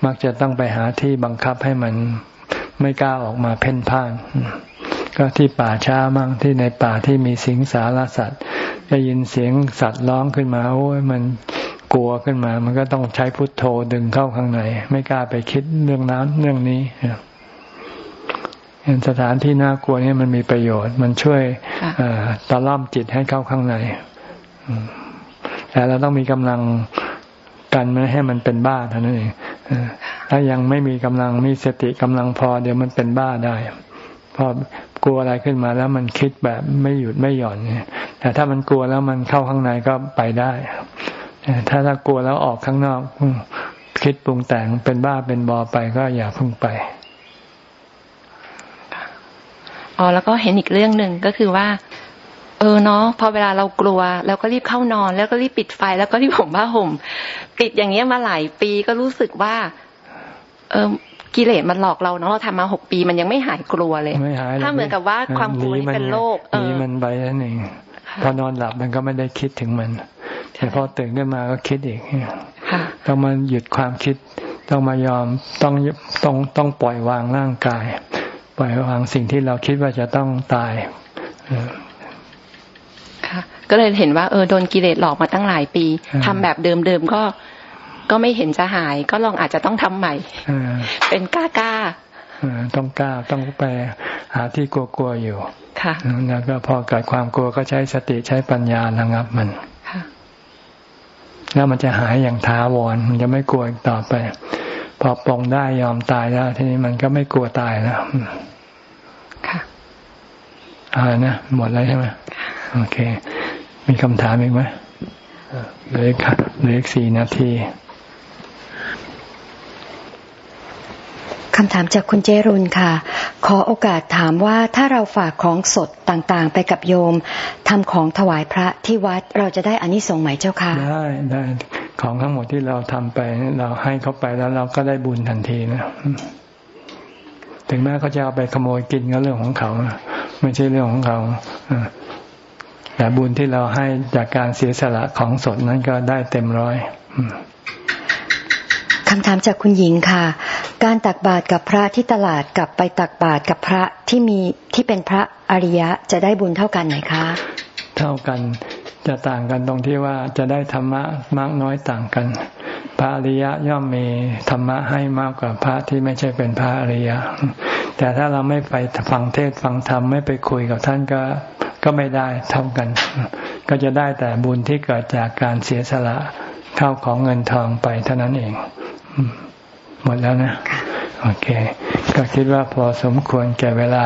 มักจะต้องไปหาที่บังคับให้มันไม่กล้าออกมาเพ่นพ่านก็ที่ป่าช้ามั่งที่ในป่าที่มีสิงสารสัตว์ได้ยินเสียงสัตว์ร้องขึ้นมาโอ้ยมันกลัวขึ้นมา มันก็ต้องใช้พุทโธดึงเข้าข้างใน ไม่กล้าไปคิดเรื่องนั้นเรื่องนี้ สถานที่น่ากลัวนี่มันมีประโยชน์ มันช่วยตะล่อมจิตให้เข้าข้างในแต่เราต้องมีกำลังกันไม่ให้มันเป็นบ้าเท่านั้นเองถ้ายังไม่มีกำลังมีสติกำลังพอ เดี๋ยวมันเป็นบ้าได้ พอกลัวอะไรขึ้นมาแล้วมันคิดแบบไม่หยุดไม่หย่อนเนี่ยแต่ถ้ามันกลัวแล้วมันเข้าข้างในก็ไปได้ถ้าถ้ากลัวแล้วออกข้างนอก คิดปรุงแต่งเป็นบ้าเป็นบอไปก็อย่าเพิ่งไป อ๋อแล้วก็เห็นอีกเรื่องหนึ่งก็คือว่า เออเนาะพอเวลาเรากลัวแล้วก็รีบเข้านอน แล้วก็รีบปิดไฟ แล้วก็รีบผมผ้าห่มติดอย่างเงี้ยมาหลายปีก็รู้สึกว่า เออกิเลสมันหลอกเราเนาะเราทำมาหกปีมันยังไม่หายกลัวเลยไม่หายถ้าเหมือนกับว่าความกลัวนี่เป็นโรคนี้มันไปนั่นเองพอนอนหลับมันก็ไม่ได้คิดถึงมันแต่พอตื่นขึ้นมาก็คิดอีกต้องมาหยุดความคิด ต้องมายอมต้องต้องต้องปล่อยวางร่างกาย ปล่อยวางสิ่งที่เราคิดว่าจะต้องตายค่ะ ก็เลยเห็นว่าเออโดนกิเลสหลอกมาตั้งหลายปีอ่าทำแบบเดิมๆก็ก็ไม่เห็นจะหาย ก็ลองอาจจะต้องทำใหม่เออเป็นกล้ากล้าเออต้องกล้าต้องไปหาที่กลัวๆอยู่ๆค่ะแล้วก็พอเกิดความกลัวก็ใช้สติใช้ปัญญาระงับมันค่ะแล้วมันจะหายอย่างท้าวรมันจะไม่กลัวอีกต่อไป พอปลงได้ยอมตายแล้ว ทีนี้มันก็ไม่กลัวตายแล้วอืมค่ะอะไรนะหมดแล้วใช่ไหมโอเค มีคำถามอีกไหมอะเหลืออีกค่ะเหลืออีกสี่นาทีคำถามจากคุณเจรุนค่ะ ขอโอกาสถามว่าถ้าเราฝากของสดต่างๆ ไปกับโยมทำของถวายพระที่วัดเราจะได้อานิสงส์ไหมเจ้าค่ะ ได้ได้ ของทั้งหมดที่เราทำไป เราให้เขาไปแล้วเราก็ได้บุญทันทีนะอืมถึงแม้เขาจะเอาไปขโมยกินก็เรื่องของเขานะไม่ใช่เรื่องของเขาอ่าแต่บุญที่เราให้จากการเสียสละของสดนั้นก็ได้เต็มร้อยอืมคำถามจากคุณหญิงค่ะ การตักบาตรกับพระที่ตลาดกับไปตักบาตรกับพระที่มีที่เป็นพระอริยะจะได้บุญเท่ากันไหมคะ เท่ากัน จะต่างกันตรงที่ว่าจะได้ธรรมะมากน้อยต่างกัน พระอริยะย่อมมีธรรมะให้มากกว่าพระที่ไม่ใช่เป็นพระอริยะ แต่ถ้าเราไม่ไปฟังเทศน์ฟังธรรมไม่ไปคุยกับท่านก็ก็ไม่ได้เท่ากัน ก็จะได้แต่บุญที่เกิดจากการเสียสละเข้าของเงินทองไปเท่านั้นเอง หมดแล้วนะ โอเค ก็คิดว่าพอสมควรแก่เวลา